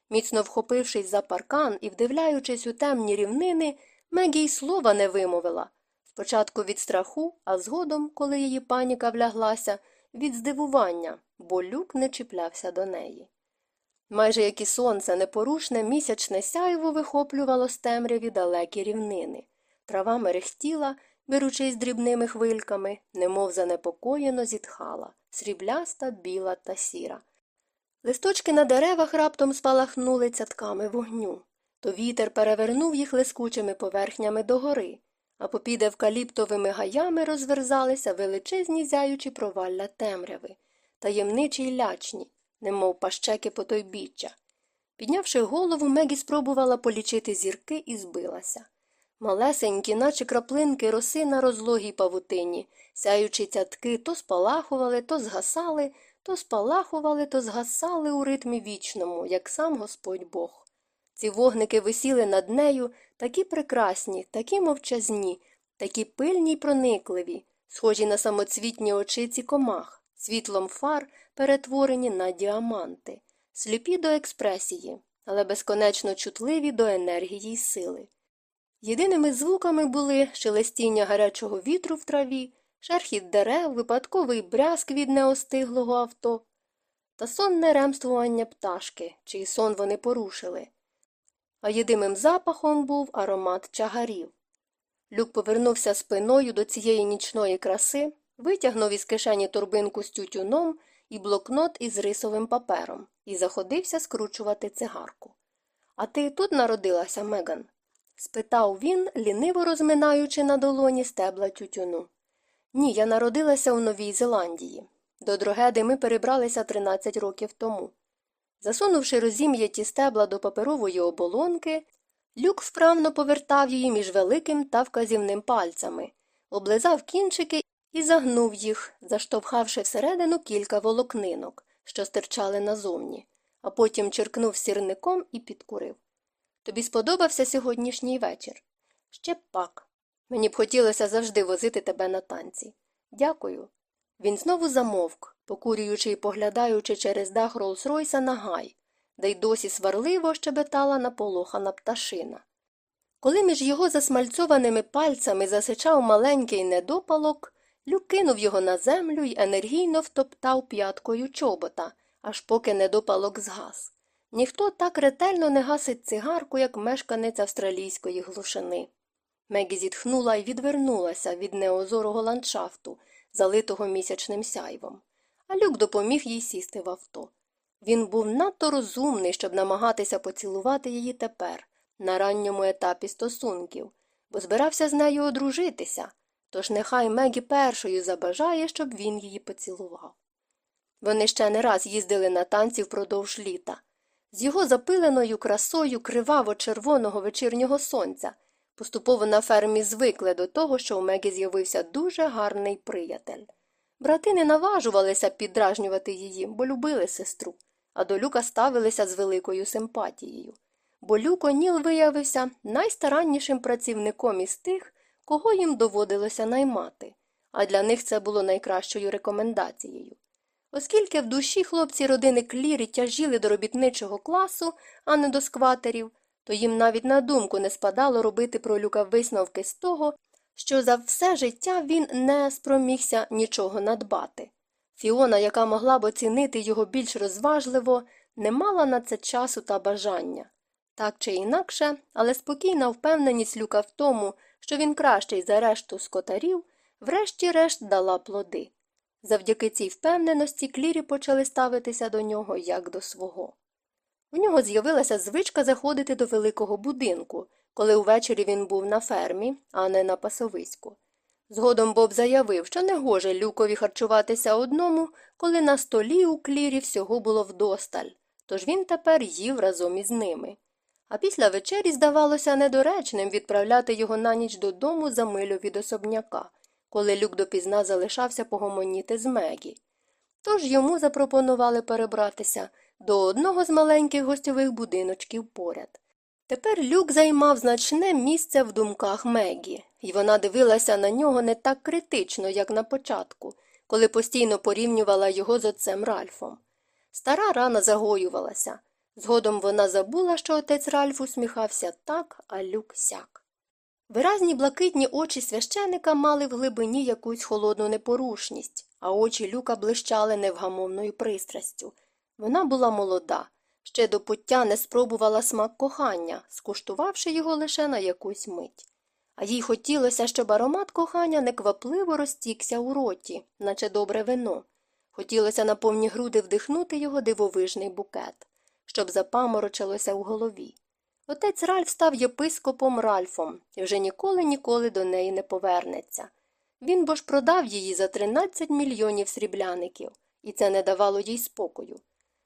Міцно вхопившись за паркан і вдивляючись у темні рівнини, Мегі й слова не вимовила. Спочатку від страху, а згодом, коли її паніка вляглася, від здивування, бо люк не чіплявся до неї. Майже як і сонце, непорушне місячне сяйво вихоплювало з темряві далекі рівнини. Трава мерехтіла, беручись дрібними хвильками, немов занепокоєно зітхала, срібляста, біла та сіра. Листочки на деревах раптом спалахнули цятками вогню, то вітер перевернув їх лискучими поверхнями догори, а попід евкаліптовими гаями розверзалися величезні зяючі провалля темряви, таємничі й лячні, немов пащеки потойбіччя. Піднявши голову, Мегі спробувала полічити зірки і збилася. Малесенькі, наче краплинки роси на розлогій павутині, сяючі цятки то спалахували, то згасали, то спалахували, то згасали у ритмі вічному, як сам Господь Бог. Ці вогники висіли над нею такі прекрасні, такі мовчазні, такі пильні й проникливі, схожі на самоцвітні очиці комах, світлом фар перетворені на діаманти, сліпі до експресії, але безконечно чутливі до енергії й сили. Єдиними звуками були шелестіння гарячого вітру в траві, шерхіт дерев, випадковий брязк від неостиглого авто та сонне ремствування пташки, чий сон вони порушили. А єдиним запахом був аромат чагарів. Люк повернувся спиною до цієї нічної краси, витягнув із кишені торбинку з тютюном і блокнот із рисовим папером і заходився скручувати цигарку. А ти тут народилася, Меган? спитав він, ліниво розминаючи на долоні стебла тютюну. Ні, я народилася у Новій Зеландії. До Дрогеди ми перебралися 13 років тому. Засунувши розім'яті стебла до паперової оболонки, люк вправно повертав її між великим та вказівним пальцями, облизав кінчики і загнув їх, заштовхавши всередину кілька волокнинок, що стирчали назовні, а потім черкнув сірником і підкурив. Тобі сподобався сьогоднішній вечір? Ще пак. Мені б хотілося завжди возити тебе на танці. Дякую. Він знову замовк, покурюючи і поглядаючи через дах Роллс-Ройса на гай, де й досі сварливо щебетала наполохана пташина. Коли між його засмальцьованими пальцями засичав маленький недопалок, Люк кинув його на землю й енергійно втоптав п'яткою чобота, аж поки недопалок згас. Ніхто так ретельно не гасить цигарку, як мешканець австралійської глушини. Мегі зітхнула і відвернулася від неозорого ландшафту, залитого місячним сяйвом, а люк допоміг їй сісти в авто. Він був надто розумний, щоб намагатися поцілувати її тепер, на ранньому етапі стосунків, бо збирався з нею одружитися, тож нехай Мегі першою забажає, щоб він її поцілував. Вони ще не раз їздили на танці впродовж літа. З його запиленою красою криваво червоного вечірнього сонця. Поступово на фермі звикли до того, що у Мегі з'явився дуже гарний приятель. Брати не наважувалися піддражнювати її, бо любили сестру, а до люка ставилися з великою симпатією. Бо люк Оніл виявився найстараннішим працівником із тих, кого їм доводилося наймати, а для них це було найкращою рекомендацією. Оскільки в душі хлопці родини клірі тяжіли до робітничого класу, а не до скватерів, то їм навіть на думку не спадало робити про люка висновки з того, що за все життя він не спромігся нічого надбати. Фіона, яка могла б оцінити його більш розважливо, не мала на це часу та бажання. Так чи інакше, але спокійна впевненість люка в тому, що він кращий за решту скотарів, врешті-решт дала плоди. Завдяки цій впевненості клірі почали ставитися до нього як до свого. У нього з'явилася звичка заходити до великого будинку, коли увечері він був на фермі, а не на пасовиську. Згодом Боб заявив, що не гоже люкові харчуватися одному, коли на столі у клірі всього було вдосталь, тож він тепер їв разом із ними. А після вечері здавалося недоречним відправляти його на ніч додому за милю від особняка, коли люк допізна залишався погомоніти з Мегі. Тож йому запропонували перебратися до одного з маленьких гостьових будиночків поряд. Тепер люк займав значне місце в думках Мегі, і вона дивилася на нього не так критично, як на початку, коли постійно порівнювала його з отцем Ральфом. Стара рана загоювалася. Згодом вона забула, що отець Ральф усміхався так, а люк сяк. Виразні блакитні очі священика мали в глибині якусь холодну непорушність, а очі люка блищали невгамовною пристрастю. Вона була молода, ще до пуття не спробувала смак кохання, скуштувавши його лише на якусь мить. А їй хотілося, щоб аромат кохання неквапливо розтікся у роті, наче добре вино. Хотілося на повні груди вдихнути його дивовижний букет, щоб запаморочилося у голові. Отець Ральф став єпископом Ральфом і вже ніколи ніколи до неї не повернеться. Він бо ж продав її за 13 мільйонів срібляників, і це не давало їй спокою.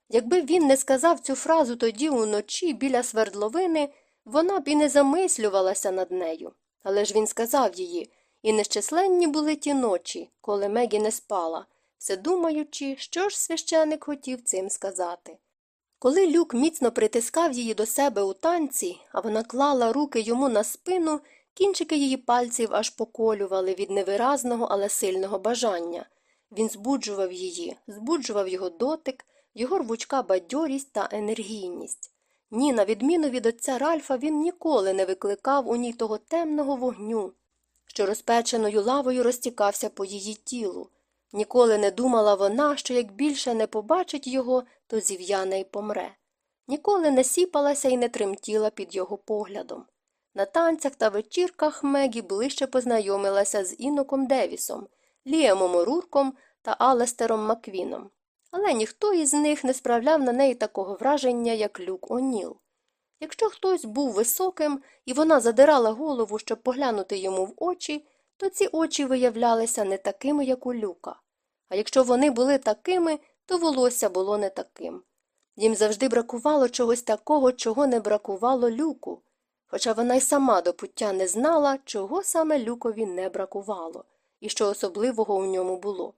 Якби він не сказав цю фразу тоді уночі біля свердловини, вона б і не замислювалася над нею. Але ж він сказав її, і нещисленні були ті ночі, коли Мегі не спала, все думаючи, що ж священик хотів цим сказати. Коли люк міцно притискав її до себе у танці, а вона клала руки йому на спину, Кінчики її пальців аж поколювали від невиразного, але сильного бажання. Він збуджував її, збуджував його дотик, його рвучка бадьорість та енергійність. Ні, на відміну від отця Ральфа, він ніколи не викликав у ній того темного вогню, що розпеченою лавою розтікався по її тілу. Ніколи не думала вона, що як більше не побачить його, то зів'яне й помре. Ніколи не сіпалася і не тремтіла під його поглядом. На танцях та вечірках Мегі ближче познайомилася з Іноком Девісом, Ліемом Орурком та Алестером Маквіном. Але ніхто із них не справляв на неї такого враження, як Люк О'Ніл. Якщо хтось був високим, і вона задирала голову, щоб поглянути йому в очі, то ці очі виявлялися не такими, як у люка. А якщо вони були такими, то волосся було не таким. Їм завжди бракувало чогось такого, чого не бракувало люку, хоча вона й сама до пуття не знала, чого саме люкові не бракувало, і що особливого у ньому було.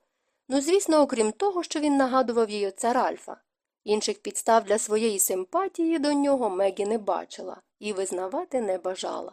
Ну, звісно, окрім того, що він нагадував їй отця Ральфа. Інших підстав для своєї симпатії до нього Мегі не бачила і визнавати не бажала.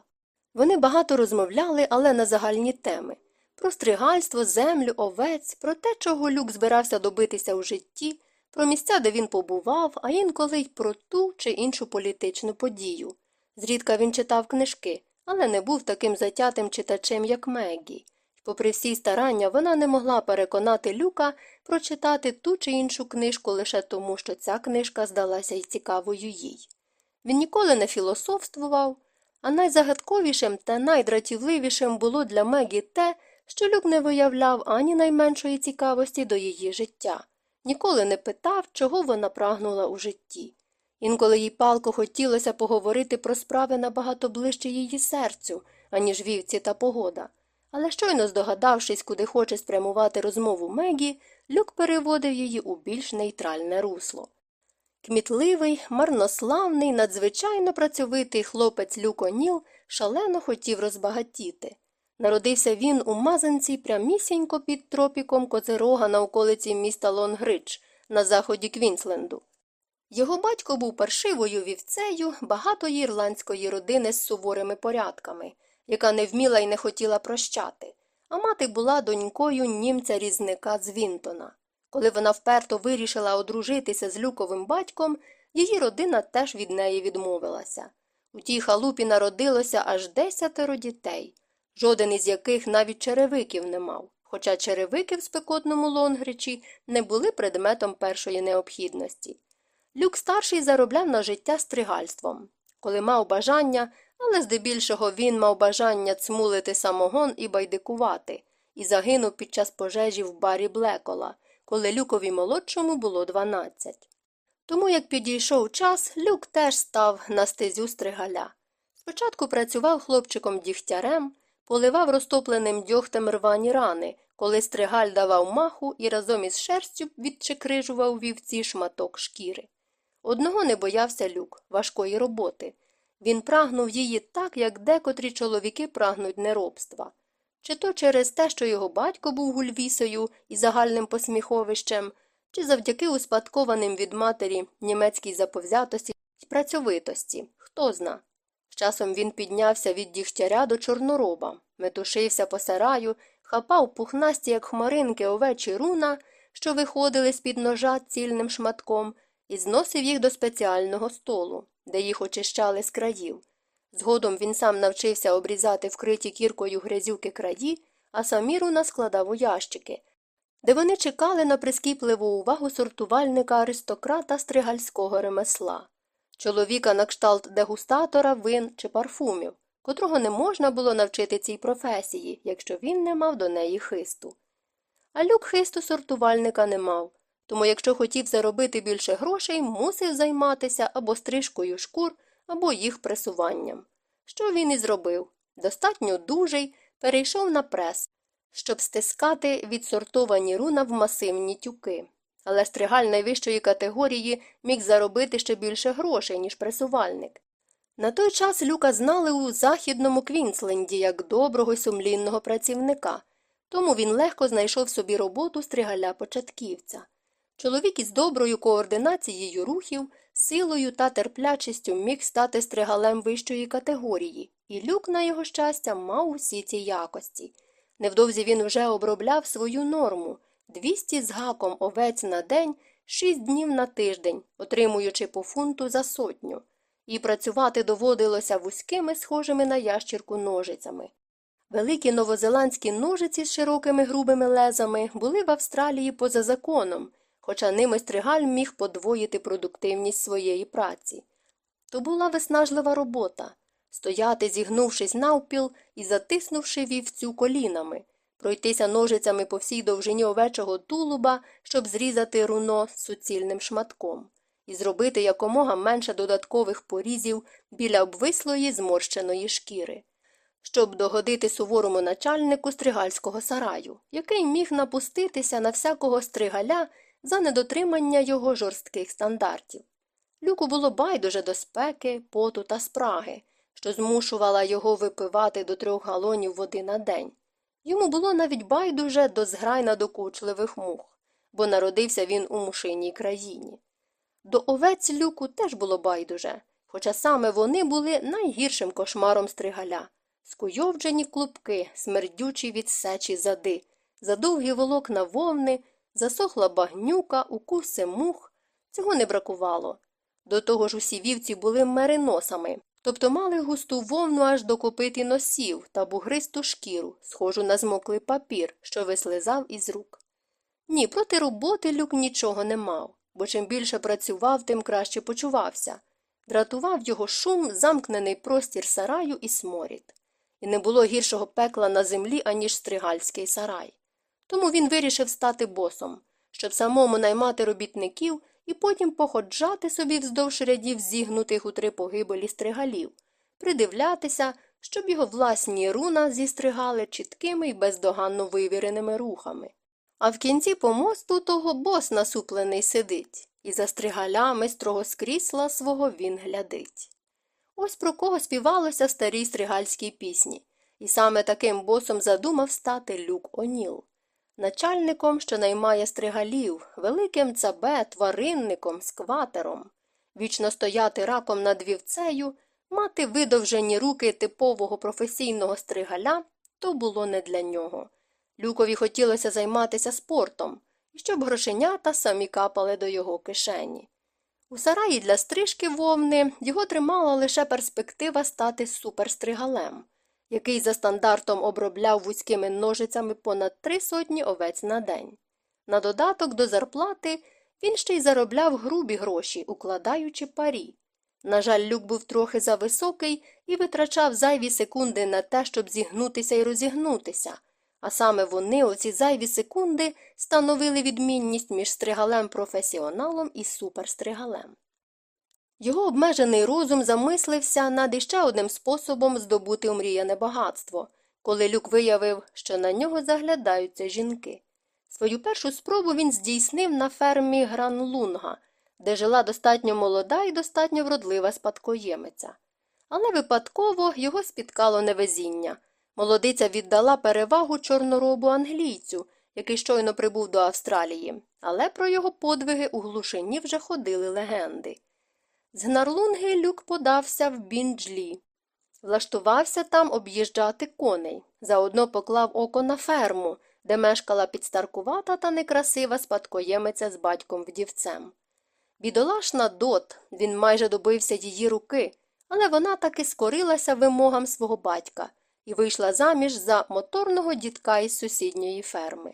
Вони багато розмовляли, але на загальні теми про стригальство, землю, овець, про те, чого люк збирався добитися у житті, про місця, де він побував, а інколи й про ту чи іншу політичну подію. Зрідка він читав книжки, але не був таким затятим читачем, як Мегі. Попри всі старання, вона не могла переконати Люка прочитати ту чи іншу книжку лише тому, що ця книжка здалася й цікавою їй. Він ніколи не філософствував, а найзагадковішим та найдратівливішим було для Мегі те, що Люк не виявляв ані найменшої цікавості до її життя, ніколи не питав, чого вона прагнула у житті. Інколи їй палко хотілося поговорити про справи набагато ближче її серцю, аніж вівці та погода. Але щойно здогадавшись, куди хоче спрямувати розмову Мегі, Люк переводив її у більш нейтральне русло. Кмітливий, марнославний, надзвичайно працьовитий хлопець Люк О'Ніл шалено хотів розбагатіти. Народився він у мазанці прямісінько під тропіком Козерога на околиці міста Лонгридж на заході Квінсленду. Його батько був паршивою вівцею багатої ірландської родини з суворими порядками, яка не вміла і не хотіла прощати, а мати була донькою німця різника з Вінтона. Коли вона вперто вирішила одружитися з люковим батьком, її родина теж від неї відмовилася. У тій халупі народилося аж десятеро дітей, жоден із яких навіть черевиків не мав, хоча черевики в спекотному лонгричі не були предметом першої необхідності. Люк старший заробляв на життя стригальством. Коли мав бажання, але здебільшого він мав бажання цмулити самогон і байдикувати, і загинув під час пожежі в барі Блекола, коли люкові молодшому було 12. Тому, як підійшов час, люк теж став на стезю стригаля. Спочатку працював хлопчиком дігтярем, поливав розтопленим дьогтем рвані рани, коли стригаль давав маху і разом із шерстю відчекрижував вівці шматок шкіри. Одного не боявся люк важкої роботи. Він прагнув її так, як декотрі чоловіки прагнуть неробства. Чи то через те, що його батько був гульвісою і загальним посміховищем, чи завдяки успадкованим від матері німецькій заповзятості й працьовитості, хто зна. З часом він піднявся від дігтяря до чорнороба, метушився по сараю, хапав пухнасті, як хмаринки овечі руна, що виходили з під ножа цільним шматком, і зносив їх до спеціального столу, де їх очищали з країв. Згодом він сам навчився обрізати вкриті кіркою грязюки краї, а самі руна складав у ящики, де вони чекали на прискіпливу увагу сортувальника аристократа стригальського ремесла, чоловіка на кшталт дегустатора вин чи парфумів, котрого не можна було навчити цій професії, якщо він не мав до неї хисту. А люк хисту сортувальника не мав, тому якщо хотів заробити більше грошей, мусив займатися або стрижкою шкур, або їх пресуванням. Що він і зробив? Достатньо дужий, перейшов на прес, щоб стискати відсортовані руна в масивні тюки. Але стригаль найвищої категорії міг заробити ще більше грошей, ніж пресувальник. На той час люка знали у західному Квінсленді як доброго й сумлінного працівника, тому він легко знайшов собі роботу стригаля початківця. Чоловік із доброю координацією рухів, силою та терплячістю міг стати стригалем вищої категорії, І люк, на його щастя, мав усі ці якості. Невдовзі він вже обробляв свою норму 200 з гаком овець на день, 6 днів на тиждень, отримуючи по фунту за сотню, і працювати доводилося вузькими, схожими на ящірку ножицями. Великі новозеландські ножиці з широкими грубими лезами були в Австралії поза законом, хоча ними стригаль міг подвоїти продуктивність своєї праці. То була виснажлива робота стояти, зігнувшись навпіл і затиснувши вівцю колінами, пройтися ножицями по всій довжині овечого тулуба, щоб зрізати руно суцільним шматком, і зробити якомога менше додаткових порізів біля обвислої зморщеної шкіри. Щоб догодити суворому начальнику стригальського сараю, який міг напуститися на всякого стригаля за недотримання його жорстких стандартів. Люку було байдуже до спеки, поту та спраги, що змушувала його випивати до трьох галонів води на день. Йому було навіть байдуже до зграй надокучливих мух, бо народився він у мушиній країні. До овець люку теж було байдуже, хоча саме вони були найгіршим кошмаром стригаля. Скуйовджені клубки, смердючі від сечі зади, задовгі волокна вовни, засохла багнюка, укуси мух. Цього не бракувало. До того ж усі вівці були мериносами, тобто мали густу вовну аж до копити носів та бугристу шкіру, схожу на змоклий папір, що вислизав із рук. Ні, проти роботи люк нічого не мав, бо чим більше працював, тим краще почувався. Дратував його шум, замкнений простір сараю і сморід. І не було гіршого пекла на землі, аніж стригальський сарай. Тому він вирішив стати босом, щоб самому наймати робітників і потім походжати собі вздовж рядів зігнутих у три погибелі стригалів, придивлятися, щоб його власні руна зістригали чіткими і бездоганно вивіреними рухами. А в кінці помосту того бос насуплений сидить, і за стригалями строго з крісла свого він глядить. Ось про кого співалося в старій стригальській пісні, і саме таким босом задумав стати люк Оніл начальником, що наймає стригалів, великим цабе, тваринником, скватером, вічно стояти раком над вівцею, мати видовжені руки типового професійного стригаля то було не для нього. Люкові хотілося займатися спортом, щоб грошенята самі капали до його кишені. У сараї для стрижки вовни його тримала лише перспектива стати суперстригалем який за стандартом обробляв вузькими ножицями понад три сотні овець на день. На додаток до зарплати він ще й заробляв грубі гроші, укладаючи парі. На жаль, люк був трохи зависокий і витрачав зайві секунди на те, щоб зігнутися і розігнутися, а саме вони, оці зайві секунди, становили відмінність між стригалем професіоналом і суперстригалем. Його обмежений розум замислився над іще одним способом здобути омріяне багатство, коли люк виявив, що на нього заглядаються жінки. Свою першу спробу він здійснив на фермі Гранлунга, де жила достатньо молода і достатньо вродлива спадкоємиця. Але випадково його спіткало невезіння. Молодиця віддала перевагу чорноробу англійцю, який щойно прибув до Австралії, але про його подвиги у глушині вже ходили легенди. З Гнарлунги люк подався в бінджлі. Влаштувався там об'їжджати коней, заодно поклав око на ферму, де мешкала підстаркувата та некрасива спадкоємиця з батьком вдівцем. Бідолашна дот, він майже добився її руки, але вона таки скорилася вимогам свого батька і вийшла заміж за моторного дітка із сусідньої ферми.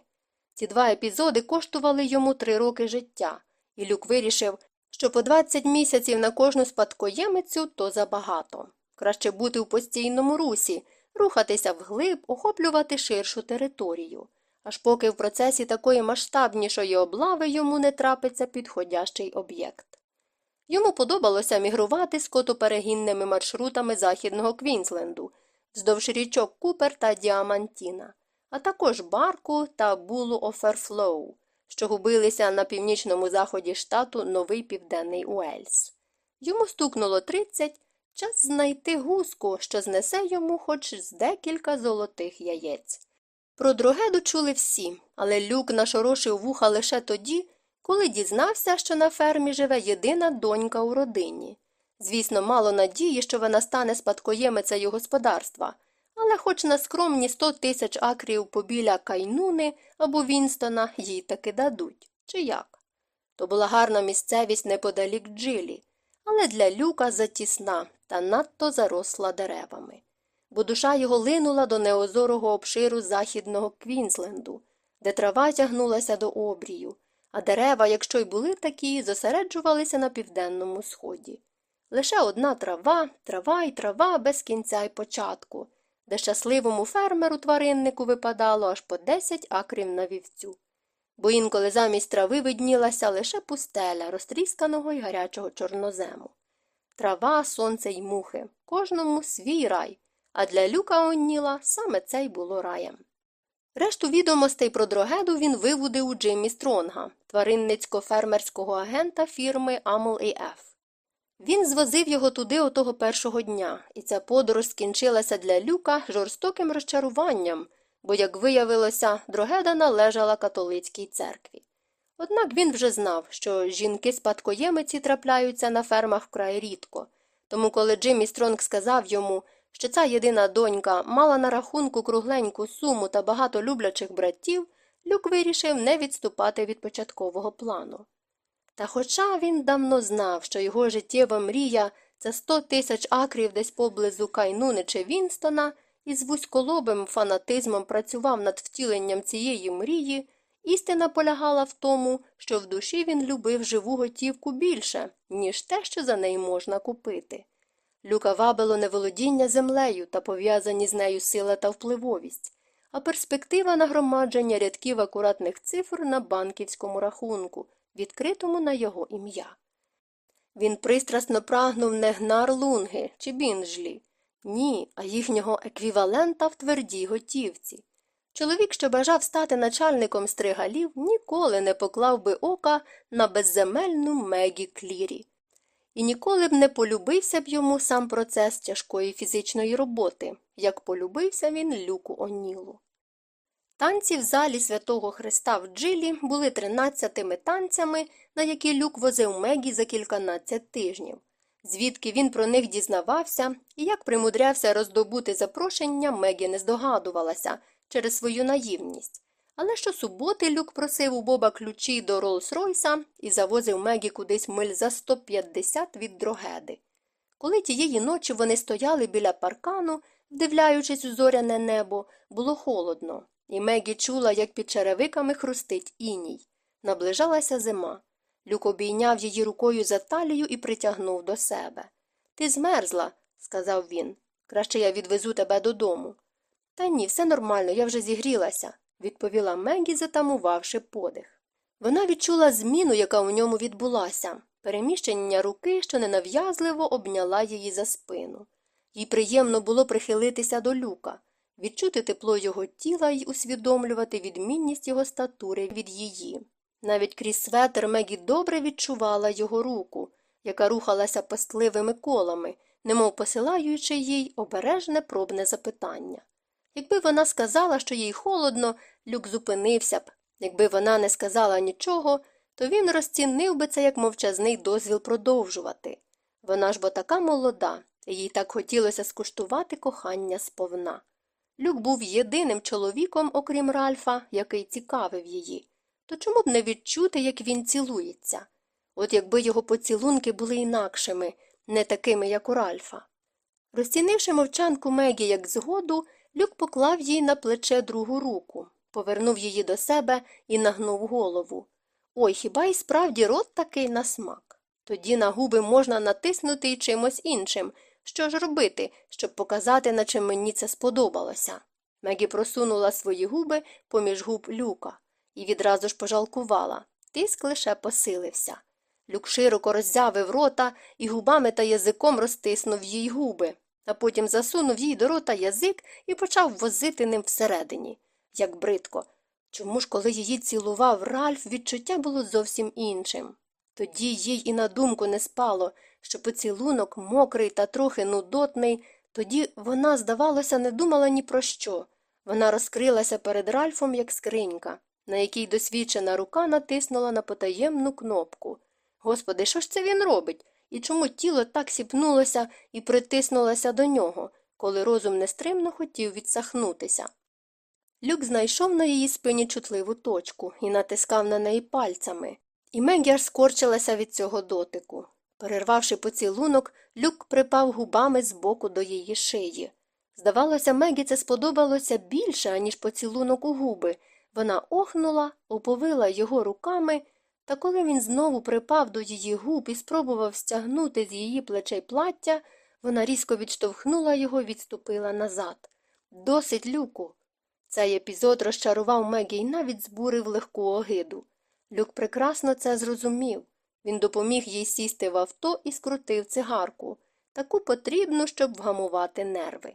Ці два епізоди коштували йому три роки життя, і люк вирішив, що по 20 місяців на кожну спадкоємицю то забагато. Краще бути у постійному русі, рухатися вглиб, охоплювати ширшу територію, аж поки в процесі такої масштабнішої облави йому не трапиться підходящий об'єкт. Йому подобалося мігрувати скотоперегінними маршрутами Західного Квінсленду, вздовж річок Купер та Діамантіна, а також Барку та Булу Оверфлоу, що губилися на північному заході штату Новий Південний Уельс. Йому стукнуло тридцять, час знайти гуску, що знесе йому хоч з декілька золотих яєць. Про дрогеду чули всі, але люк нашорошив вуха лише тоді, коли дізнався, що на фермі живе єдина донька у родині. Звісно, мало надії, що вона стане спадкоємицею господарства, але хоч на скромні 100 тисяч акрів побіля Кайнуни або Вінстона їй таки дадуть. Чи як? То була гарна місцевість неподалік джилі, але для люка затісна та надто заросла деревами. Бо душа його линула до неозорого обширу західного Квінсленду, де трава тягнулася до обрію, а дерева, якщо й були такі, зосереджувалися на південному сході. Лише одна трава, трава і трава без кінця й початку, де щасливому фермеру твариннику випадало аж по 10 акрів на вівцю. Бо інколи замість трави виднілася лише пустеля розтрісканого й гарячого чорнозему. Трава, сонце й мухи, кожному свій рай, а для люка Онніла саме це й було раєм. Решту відомостей про дрогеду він вивудив у Джиммі Стронга, тваринницько-фермерського агента фірми Амл і Ф. Він звозив його туди отого першого дня, і ця подорож скінчилася для люка жорстоким розчаруванням, бо, як виявилося, дрогеда належала католицькій церкві. Однак він вже знав, що жінки спадкоємиці трапляються на фермах вкрай рідко, тому коли Джиммі Стронг сказав йому, що ця єдина донька мала на рахунку кругленьку суму та багато люблячих братів, люк вирішив не відступати від початкового плану. Та хоча він давно знав, що його життєва мрія це сто тисяч акрів десь поблизу Кайнуни чи Вінстона, і з вузьколобим фанатизмом працював над втіленням цієї мрії, істина полягала в тому, що в душі він любив живу готівку більше, ніж те, що за неї можна купити. Люка вабило не володіння землею та пов'язані з нею сила та впливовість, а перспектива нагромадження рядків акуратних цифр на банківському рахунку, відкритому на його ім'я. Він пристрасно прагнув не гнар лунги чи бінжлі, ні, а їхнього еквівалента в твердій готівці. Чоловік, що бажав стати начальником стригалів, ніколи не поклав би ока на безземельну Мегі Клірі. І ніколи б не полюбився б йому сам процес тяжкої фізичної роботи, як полюбився він люку Онілу. Танці в залі святого Христа в Джилі були тринадцятими танцями, на які люк возив Мегі за кільканадцять тижнів. Звідки він про них дізнавався і як примудрявся роздобути запрошення, Мегі не здогадувалася через свою наївність. Але щосуботи люк просив у Боба ключі до Роллс-Ройса і завозив Мегі кудись миль за 150 від дрогеди. Коли тієї ночі вони стояли біля паркану, вдивляючись у зоряне небо, було холодно, і Мегі чула, як під черевиками хрустить іній. Наближалася зима. Люк обійняв її рукою за талію і притягнув до себе. Ти змерзла, сказав він. Краще я відвезу тебе додому. Та ні, все нормально, я вже зігрілася, відповіла Мегі, затамувавши подих. Вона відчула зміну, яка у ньому відбулася, переміщення руки, що ненав'язливо обняла її за спину. Їй приємно було прихилитися до люка, відчути тепло його тіла і усвідомлювати відмінність його статури від її. Навіть крізь светер Мегі добре відчувала його руку, яка рухалася пастливими колами, немов посилаючи їй обережне пробне запитання. Якби вона сказала, що їй холодно, люк зупинився б. Якби вона не сказала нічого, то він розцінив би це як мовчазний дозвіл продовжувати. Вона ж бо така молода, їй так хотілося скуштувати кохання сповна. Люк був єдиним чоловіком, окрім Ральфа, який цікавив її. То чому б не відчути, як він цілується? От якби його поцілунки були інакшими, не такими, як у Ральфа. Розцінивши мовчанку Мегі як згоду, люк поклав їй на плече другу руку, повернув її до себе і нагнув голову. Ой, хіба й справді рот такий на смак? Тоді на губи можна натиснути й чимось іншим. Що ж робити, щоб показати, наче мені це сподобалося? Мегі просунула свої губи поміж губ люка і відразу ж пожалкувала. Тиск лише посилився. Люк широко роззявив рота і губами та язиком розтиснув їй губи, а потім засунув їй до рота язик і почав возити ним всередині. Як бридко. Чому ж, коли її цілував Ральф, відчуття було зовсім іншим. Тоді їй і на думку не спало, що поцілунок мокрий та трохи нудотний, тоді вона, здавалося, не думала ні про що. Вона розкрилася перед Ральфом, як скринька, на якій досвідчена рука натиснула на потаємну кнопку. Господи, що ж це він робить? і чому тіло так сіпнулося і притиснулося до нього, коли розум нестримно хотів відсахнутися. Люк знайшов на її спині чутливу точку і натискав на неї пальцями, і Мегі скорчилася від цього дотику. Перервавши поцілунок, люк припав губами з боку до її шиї. Здавалося, Мегі це сподобалося більше, аніж поцілунок у губи. Вона охнула, оповила його руками, та коли він знову припав до її губ і спробував стягнути з її плечей плаття, вона різко відштовхнула його і відступила назад. Досить люку. Цей епізод розчарував Мегі і навіть збурив легку огиду. Люк прекрасно це зрозумів. Він допоміг їй сісти в авто і скрутив цигарку, таку потрібну, щоб вгамувати нерви.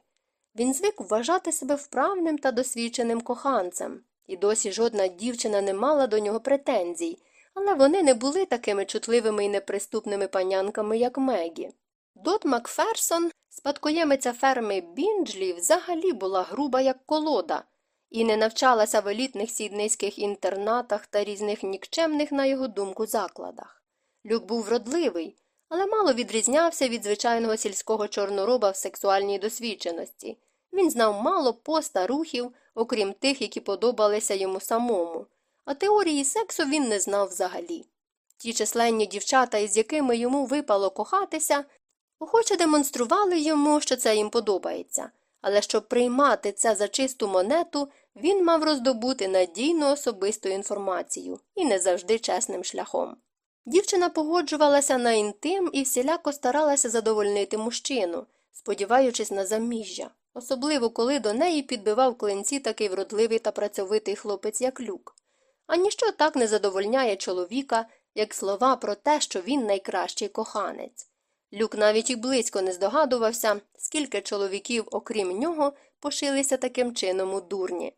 Він звик вважати себе вправним та досвідченим коханцем, і досі жодна дівчина не мала до нього претензій, але вони не були такими чутливими і неприступними панянками, як Мегі. Дот Макферсон, спадкоємиця ферми Бінджлі, взагалі була груба, як колода, і не навчалася в елітних сідницьких інтернатах та різних нікчемних, на його думку, закладах. Люк був вродливий, але мало відрізнявся від звичайного сільського чорнороба в сексуальній досвідченості. Він знав мало поста рухів, окрім тих, які подобалися йому самому, а теорії сексу він не знав взагалі. Ті численні дівчата, із якими йому випало кохатися, охоче демонстрували йому, що це їм подобається, але щоб приймати це за чисту монету, він мав роздобути надійну особисту інформацію і не завжди чесним шляхом. Дівчина погоджувалася на інтим і всіляко старалася задовольнити мужчину, сподіваючись на заміжжя, особливо коли до неї підбивав клинці такий вродливий та працьовитий хлопець, як люк. А ніщо так не задовольняє чоловіка, як слова про те, що він найкращий коханець. Люк навіть і близько не здогадувався, скільки чоловіків, окрім нього, пошилися таким чином у дурні.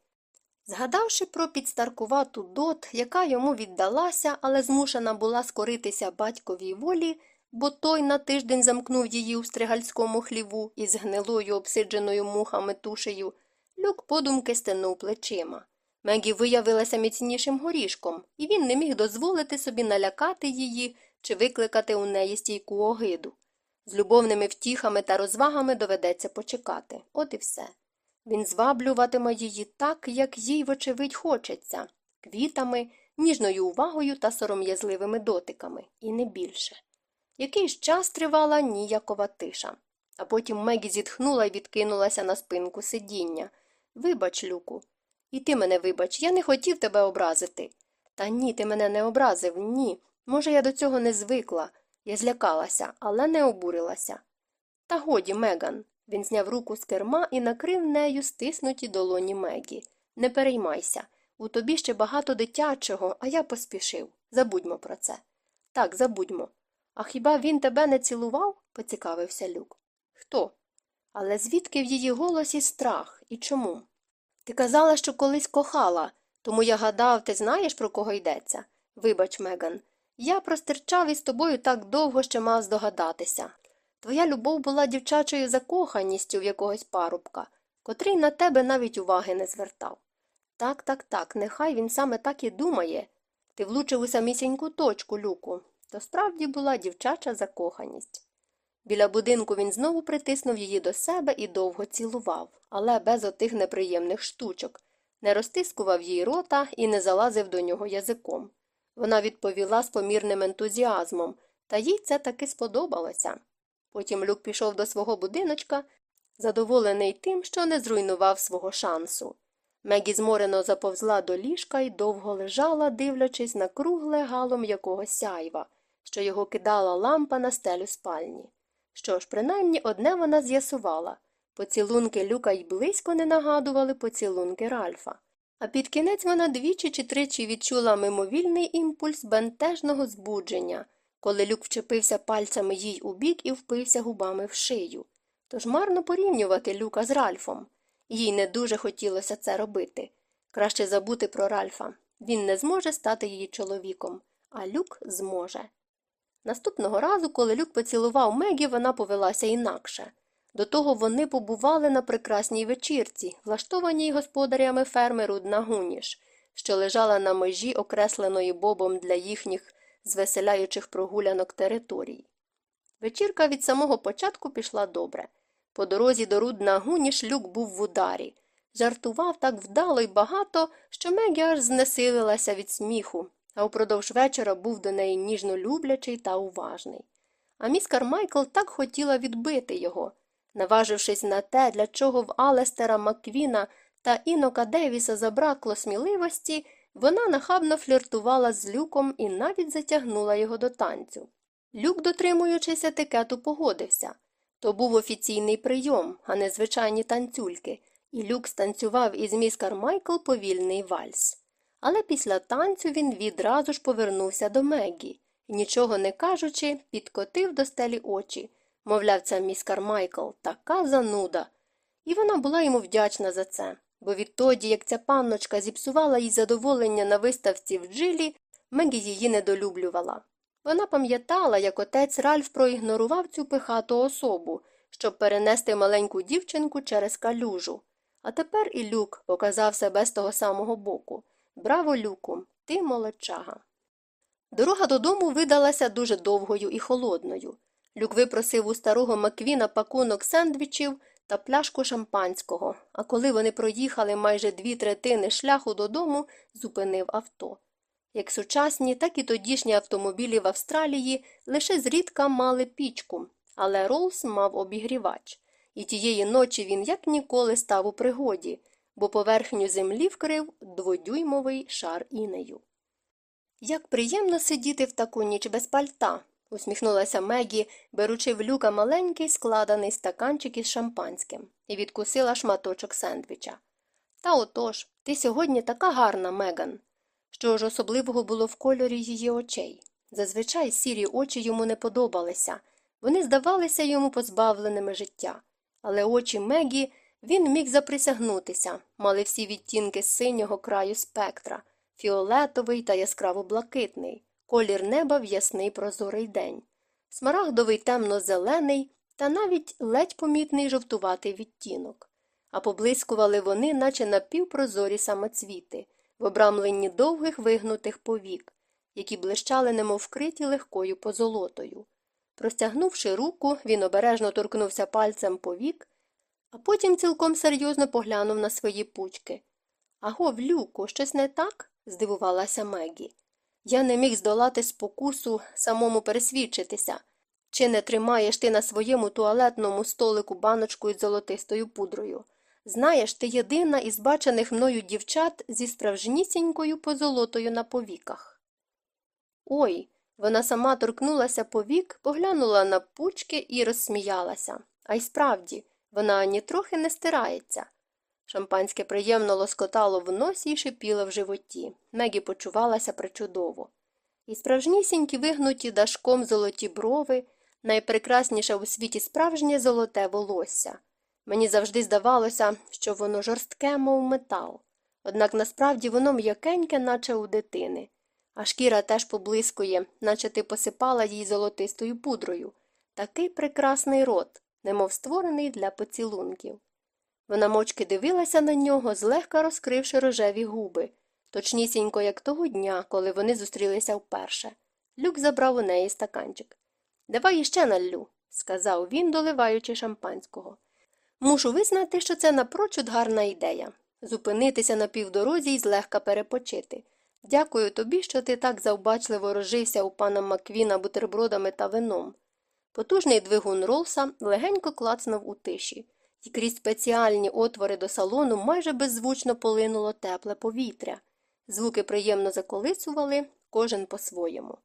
Згадавши про підстаркувату дот, яка йому віддалася, але змушена була скоритися батьковій волі, бо той на тиждень замкнув її у стригальському хліву із гнилою, обсидженою мухами тушею, люк подумки стенув плечима. Мегі виявилася міцнішим горішком, і він не міг дозволити собі налякати її чи викликати у неї стійку огиду. З любовними втіхами та розвагами доведеться почекати. От і все. Він зваблюватиме її так, як їй, вочевидь, хочеться квітами, ніжною увагою та сором'язливими дотиками, і не більше. Якийсь час тривала ніякова тиша, а потім Мегі зітхнула і відкинулася на спинку сидіння. Вибач, Люку. І ти мене вибач, я не хотів тебе образити. Та ні, ти мене не образив, ні. Може, я до цього не звикла. Я злякалася, але не обурилася. Та годі, Меган. Він зняв руку з керма і накрив нею стиснуті долоні Мегі. Не переймайся. У тобі ще багато дитячого, а я поспішив. Забудьмо про це. Так, забудьмо. А хіба він тебе не цілував? поцікавився Люк. Хто? Але звідки в її голосі страх і чому? Ти казала, що колись кохала, тому я гадав, ти знаєш, про кого йдеться. Вибач, Меган, я простирчав із тобою так довго, що мав здогадатися. Твоя любов була дівчачою закоханістю в якогось парубка, котрий на тебе навіть уваги не звертав. Так, так, так, нехай він саме так і думає. Ти влучив у самісіньку точку, люку. То справді була дівчача закоханість. Біля будинку він знову притиснув її до себе і довго цілував, але без отих неприємних штучок, не розтискував їй рота і не залазив до нього язиком. Вона відповіла з помірним ентузіазмом, та їй це таки сподобалося. Потім люк пішов до свого будиночка, задоволений тим, що не зруйнував свого шансу. Мегі зморено заповзла до ліжка і довго лежала, дивлячись на кругле галом якогось сяйва, що його кидала лампа на стелю спальні. Що ж, принаймні одне вона з'ясувала поцілунки люка й близько не нагадували поцілунки Ральфа. А під кінець вона двічі чи тричі відчула мимовільний імпульс бентежного збудження, коли люк вчепився пальцями їй у бік і впився губами в шию. Тож марно порівнювати люка з Ральфом. Їй не дуже хотілося це робити. Краще забути про Ральфа. Він не зможе стати її чоловіком, а люк зможе. Наступного разу, коли люк поцілував Мегі, вона повелася інакше. До того вони побували на прекрасній вечірці, влаштованій господарями ферми Рудна Гуніш, що лежала на межі окресленої бобом для їхніх звеселяючих прогулянок територій. Вечірка від самого початку пішла добре. По дорозі до Рудна Гуніш люк був в ударі. Жартував так вдало й багато, що Мегі аж знесилилася від сміху, а упродовж вечора був до неї ніжно люблячий та уважний. А міс Кармайкл так хотіла відбити його. Наважившись на те, для чого в Алестера Макквіна та Інока Девіса забракло сміливості, вона нахабно фліртувала з люком і навіть затягнула його до танцю. Люк, дотримуючись етикету, погодився. То був офіційний прийом, а не звичайні танцюльки, і люк станцював із міс Кармайкл повільний вальс. Але після танцю він відразу ж повернувся до Меггі і, нічого не кажучи, підкотив до стелі очі. Мовляв, ця міс Кармайкл така зануда. І вона була йому вдячна за це, бо відтоді, як ця панночка зіпсувала їй задоволення на виставці в джилі, Мегі її недолюблювала. Вона пам'ятала, як отець Ральф проігнорував цю пихату особу, щоб перенести маленьку дівчинку через калюжу. А тепер і люк показав себе з того самого боку. Браво, люку, ти молодчага. Дорога додому видалася дуже довгою і холодною. Люк випросив у старого Маквіна пакунок сендвічів та пляшку шампанського, а коли вони проїхали майже дві третини шляху додому, зупинив авто. Як сучасні, так і тодішні автомобілі в Австралії лише зрідка мали пічку, але Ролс мав обігрівач, і тієї ночі він як ніколи став у пригоді, бо поверхню землі вкрив дводюймовий шар інею. Як приємно сидіти в таку ніч без пальта, усміхнулася Мегі, беручи в люка маленький складений стаканчик із шампанським, і відкусила шматочок сендвіча. Та отож, ти сьогодні така гарна, Меган. Що ж особливого було в кольорі її очей? Зазвичай сірі очі йому не подобалися, вони здавалися йому позбавленими життя. Але очі Мегі він міг заприсягнутися, мали всі відтінки синього краю спектра, фіолетовий та яскраво блакитний, колір неба в ясний прозорий день, смарагдовий темно-зелений та навіть ледь помітний жовтуватий відтінок. А поблискували вони, наче напівпрозорі самоцвіти, в обрамленні довгих вигнутих повік, які блищали, немов вкриті легкою позолотою. Простягнувши руку, він обережно торкнувся пальцем повік, а потім цілком серйозно поглянув на свої пучки. Аго, в люку, щось не так? здивувалася Мегі. Я не міг здолати спокусу самому пересвідчитися. Чи не тримаєш ти на своєму туалетному столику баночку із золотистою пудрою? Знаєш, ти єдина із бачених мною дівчат зі справжнісінькою позолотою на повіках. Ой, вона сама торкнулася повік, поглянула на пучки і розсміялася. А й справді, вона ані трохи не стирається. Шампанське приємно лоскотало в носі і шипіло в животі. Мегі почувалася причудово. І справжнісінькі вигнуті дашком золоті брови, найпрекрасніше у світі справжнє золоте волосся. Мені завжди здавалося, що воно жорстке, мов метал, однак насправді воно м'якеньке, наче у дитини, а шкіра теж поблискує, наче ти посипала їй золотистою пудрою. Такий прекрасний рот, немов створений для поцілунків. Вона мовчки дивилася на нього, злегка розкривши рожеві губи, точнісінько, як того дня, коли вони зустрілися вперше. Люк забрав у неї стаканчик. Давай іще наллю, сказав він, доливаючи шампанського. Мушу визнати, що це напрочуд гарна ідея зупинитися на півдорозі і злегка перепочити. Дякую тобі, що ти так завбачливо розжився у пана Маквіна бутербродами та вином. Потужний двигун Ролса легенько клацнув у тиші, і крізь спеціальні отвори до салону майже беззвучно полинуло тепле повітря. Звуки приємно заколисували, кожен по-своєму.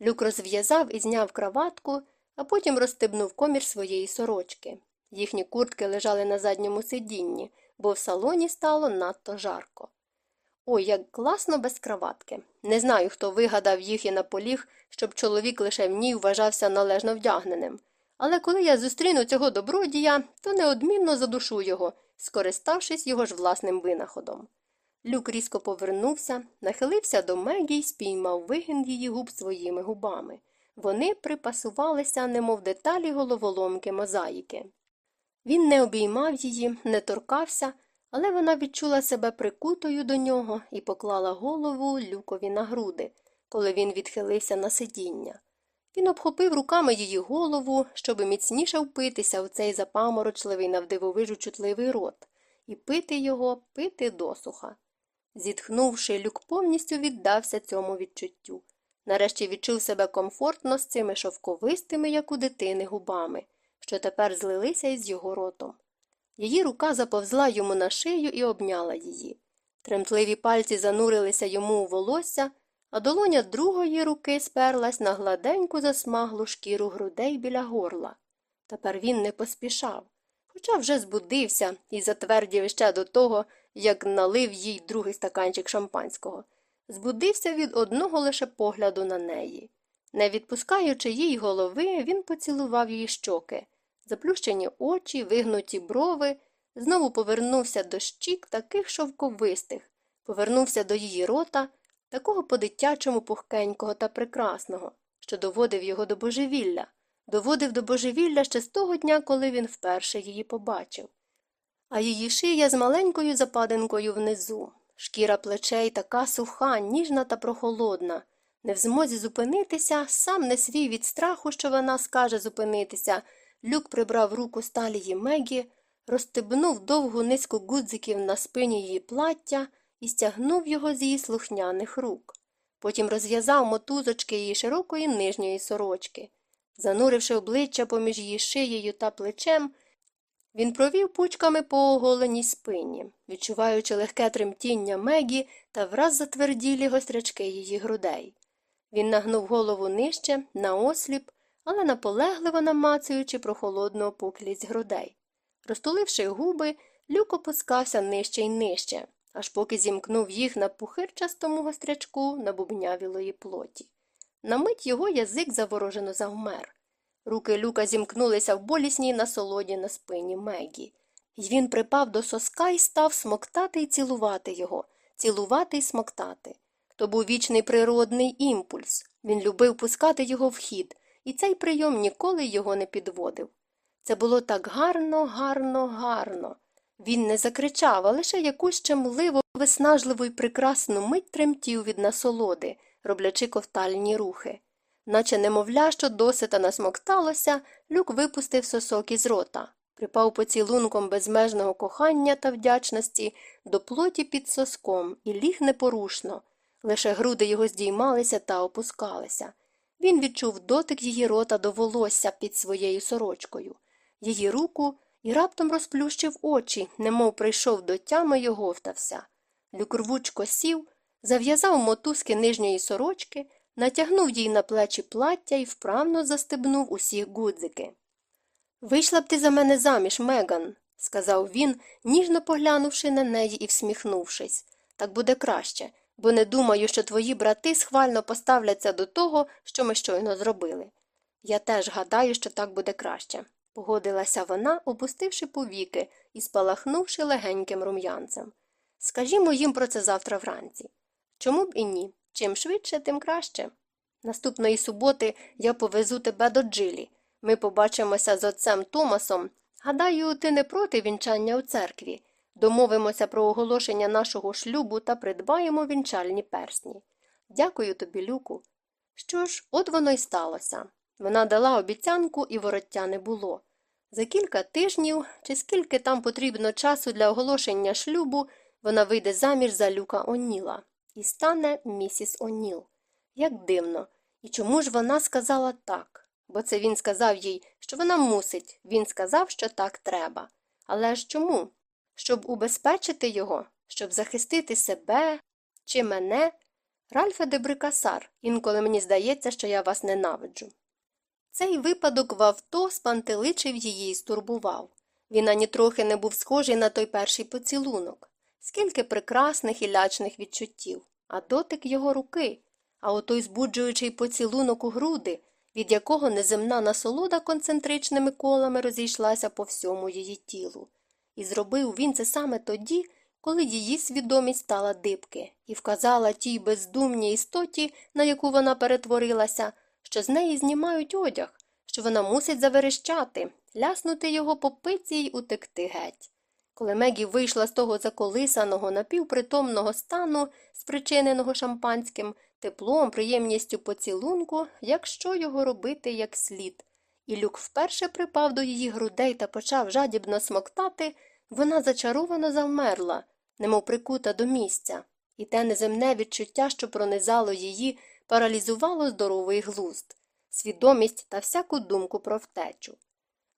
Люк розв'язав і зняв краватку, а потім розстебнув комір своєї сорочки. Їхні куртки лежали на задньому сидінні, бо в салоні стало надто жарко. Ой, як класно без краватки. Не знаю, хто вигадав їх і наполіг, щоб чоловік лише в ній вважався належно вдягненим. Але коли я зустріну цього добродія, то неодмінно задушу його, скориставшись його ж власним винаходом. Люк різко повернувся, нахилився до Мегі й спіймав вигін її губ своїми губами. Вони припасувалися, немов деталі головоломки мозаїки. Він не обіймав її, не торкався, але вона відчула себе прикутою до нього і поклала голову люкові на груди, коли він відхилився на сидіння. Він обхопив руками її голову, щоби міцніше впитися в цей запаморочливий навдивовижу чутливий рот, і пити його, пити досуха. Зітхнувши, люк повністю віддався цьому відчуттю. Нарешті відчув себе комфортно з цими шовковистими, як у дитини, губами, що тепер злилися із його ротом. Її рука заповзла йому на шию і обняла її. Тремтливі пальці занурилися йому у волосся, а долоня другої руки сперлась на гладеньку засмаглу шкіру грудей біля горла. Тепер він не поспішав, хоча вже збудився і затвердів ще до того, як налив їй другий стаканчик шампанського. Збудився від одного лише погляду на неї. Не відпускаючи їй голови, він поцілував її щоки, заплющені очі, вигнуті брови, знову повернувся до щік таких шовковистих, повернувся до її рота, такого по-дитячому пухкенького та прекрасного, що доводив його до божевілля, доводив до божевілля ще з того дня, коли він вперше її побачив. А її шия з маленькою западинкою внизу, шкіра плечей така суха, ніжна та прохолодна, не в змозі зупинитися, сам не свій від страху, що вона скаже зупинитися. Люк прибрав руку з талії Мегі, розстебнув довгу низку гудзиків на спині її плаття і стягнув його з її слухняних рук. Потім розв'язав мотузочки її широкої нижньої сорочки. Зануривши обличчя поміж її шиєю та плечем, він провів пучками по оголеній спині, відчуваючи легке тремтіння Мегі та враз затверділі гострячки її грудей. Він нагнув голову нижче, наосліп, але наполегливо намацуючи прохолодну опуклість грудей. Розтуливши губи, люк опускався нижче й нижче, аж поки зімкнув їх на пухирчастому гострячку набубнявілої плоті. На мить його язик заворожено завмер. Руки люка зімкнулися в болісній насолоді на спині Мегі. І він припав до соска і став смоктати й цілувати його, цілувати й смоктати. То був вічний природний імпульс. Він любив пускати його в хід, і цей прийом ніколи його не підводив. Це було так гарно, гарно, гарно. Він не закричав, а лише якусь чемливо, виснажливу й прекрасну мить тремтів від насолоди, роблячи ковтальні рухи. Наче немовля, що досита насмокталося, люк випустив сосок із рота, припав поцілунком безмежного кохання та вдячності до плоті під соском і ліг непорушно, лише груди його здіймалися та опускалися. Він відчув дотик її рота до волосся під своєю сорочкою, її руку і раптом розплющив очі, немов прийшов до тями й оговтався. Люк рвучко сів, зав'язав мотузки нижньої сорочки натягнув їй на плечі плаття і вправно застебнув усі гудзики. Вийшла б ти за мене заміж, Меган, сказав він, ніжно поглянувши на неї і всміхнувшись. Так буде краще, бо не думаю, що твої брати схвально поставляться до того, що ми щойно зробили. Я теж гадаю, що так буде краще, погодилася вона, опустивши повіки і спалахнувши легеньким рум'янцем. Скажімо їм про це завтра вранці. Чому б і ні? Чим швидше, тим краще. Наступної суботи я повезу тебе до Джилі. Ми побачимося з отцем Томасом. Гадаю, ти не проти вінчання у церкві. Домовимося про оголошення нашого шлюбу та придбаємо вінчальні персні. Дякую тобі, Люку. Що ж, от воно й сталося. Вона дала обіцянку, і вороття не було. За кілька тижнів, чи скільки там потрібно часу для оголошення шлюбу, вона вийде заміж за люка Оніла і стане місіс Оніл. Як дивно. І чому ж вона сказала так? Бо це він сказав їй, що вона мусить, він сказав, що так треба. Але ж чому? Щоб убезпечити його, щоб захистити себе чи мене? Ральфе де Брикасар, інколи мені здається, що я вас ненавиджу. Цей випадок в авто спантеличив її і стурбував. Він ані трохи не був схожий на той перший поцілунок. Скільки прекрасних і лячних відчуттів, а дотик його руки, а отой збуджуючий поцілунок у груди, від якого неземна насолода концентричними колами розійшлася по всьому її тілу. І зробив він це саме тоді, коли її свідомість стала дибки, і вказала тій бездумній істоті, на яку вона перетворилася, що з неї знімають одяг, що вона мусить заверещати, ляснути його по пиці й утекти геть. Коли Мегі вийшла з того заколисаного напівпритомного стану, спричиненого шампанським, теплом, приємністю поцілунку, якщо його робити як слід. І люк вперше припав до її грудей та почав жадібно смоктати, вона зачаровано завмерла, немов прикута до місця, і те неземне відчуття, що пронизало її, паралізувало здоровий глузд, свідомість та всяку думку про втечу.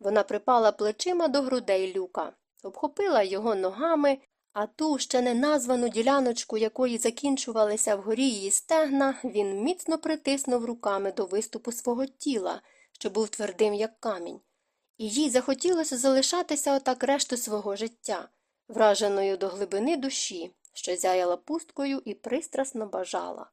Вона припала плечима до грудей люка, обхопила його ногами, а ту ще не названу діляночку, якої закінчувалися вгорі її стегна, він міцно притиснув руками до виступу свого тіла, що був твердим, як камінь, і їй захотілося залишатися отак решту свого життя, враженою до глибини душі, що зяяла пусткою і пристрасно бажала.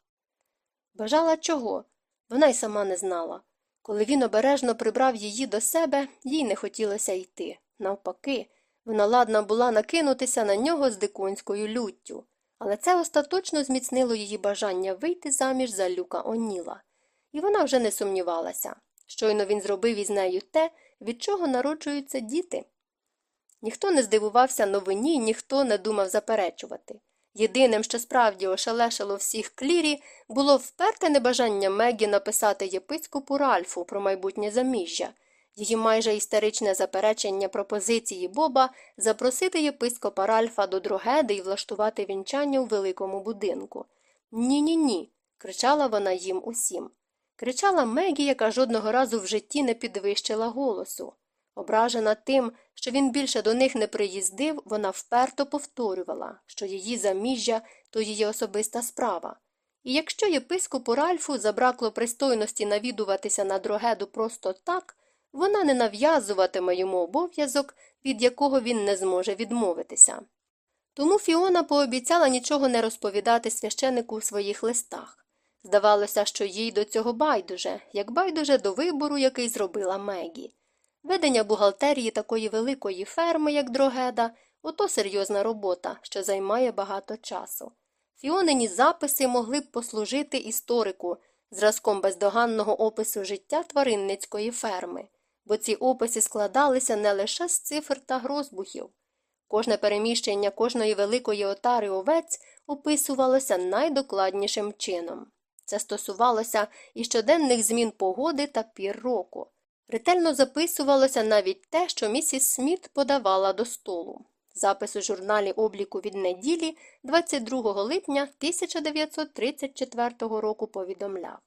Бажала чого? Вона й сама не знала. Коли він обережно прибрав її до себе, їй не хотілося йти. Навпаки, вона ладна була накинутися на нього з дикунською люттю, але це остаточно зміцнило її бажання вийти заміж за люка Оніла. І вона вже не сумнівалася. Щойно він зробив із нею те, від чого народжуються діти. Ніхто не здивувався новині, ніхто не думав заперечувати. Єдиним, що справді ошелешило всіх клірі, було вперте небажання Мегі написати єпископу Ральфу про майбутнє заміжжя, її майже істеричне заперечення пропозиції Боба запросити єпископа Ральфа до Дрогеди і влаштувати вінчання у великому будинку. Ні, ні, ні. кричала вона їм усім. Кричала Мегі, яка жодного разу в житті не підвищила голосу. Ображена тим, що він більше до них не приїздив, вона вперто повторювала, що її заміжжя то її особиста справа. І якщо єпископу Ральфу забракло пристойності навідуватися на дрогеду просто так, вона не нав'язуватиме йому обов'язок, від якого він не зможе відмовитися. Тому Фіона пообіцяла нічого не розповідати священику в своїх листах. Здавалося, що їй до цього байдуже, як байдуже до вибору, який зробила Мегі. Ведення бухгалтерії такої великої ферми, як Дрогеда, ото серйозна робота, що займає багато часу. Фіонині записи могли б послужити історику зразком бездоганного опису життя тваринницької ферми, бо ці описи складалися не лише з цифр та грозбухів. Кожне переміщення кожної великої отари овець описувалося найдокладнішим чином. Це стосувалося і щоденних змін погоди та пір року. Ретельно записувалося навіть те, що місіс Сміт подавала до столу. Запис у журналі обліку від неділі 22 липня 1934 року повідомляв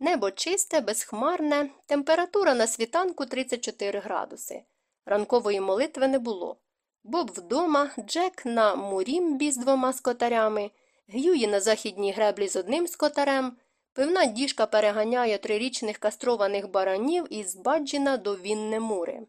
Небо чисте, безхмарне, температура на світанку 34 градуси. Ранкової молитви не було. Боб вдома, Джек на мурімбі з двома скотарями, Гюї на західній греблі з одним скотарем. Пивна діжка переганяє трирічних кастрованих баранів із Баджіна до Віннемури.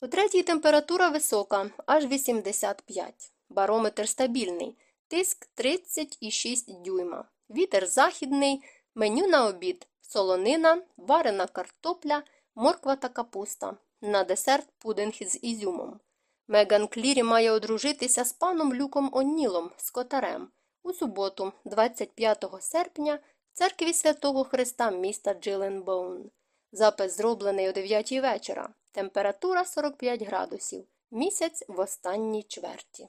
У третій температура висока, аж 85. Барометр стабільний, тиск 36 дюйма. Вітер західний, меню на обід, солонина, варена картопля, морква та капуста. На десерт пудинг із ізюмом. Меган Клірі має одружитися з паном Люком Оннілом, скотарем, у суботу, 25 серпня, церкві святого Христа міста Джиленбоун. Запис зроблений о 9 вечора. Температура 45 градусів. Місяць в останній чверті.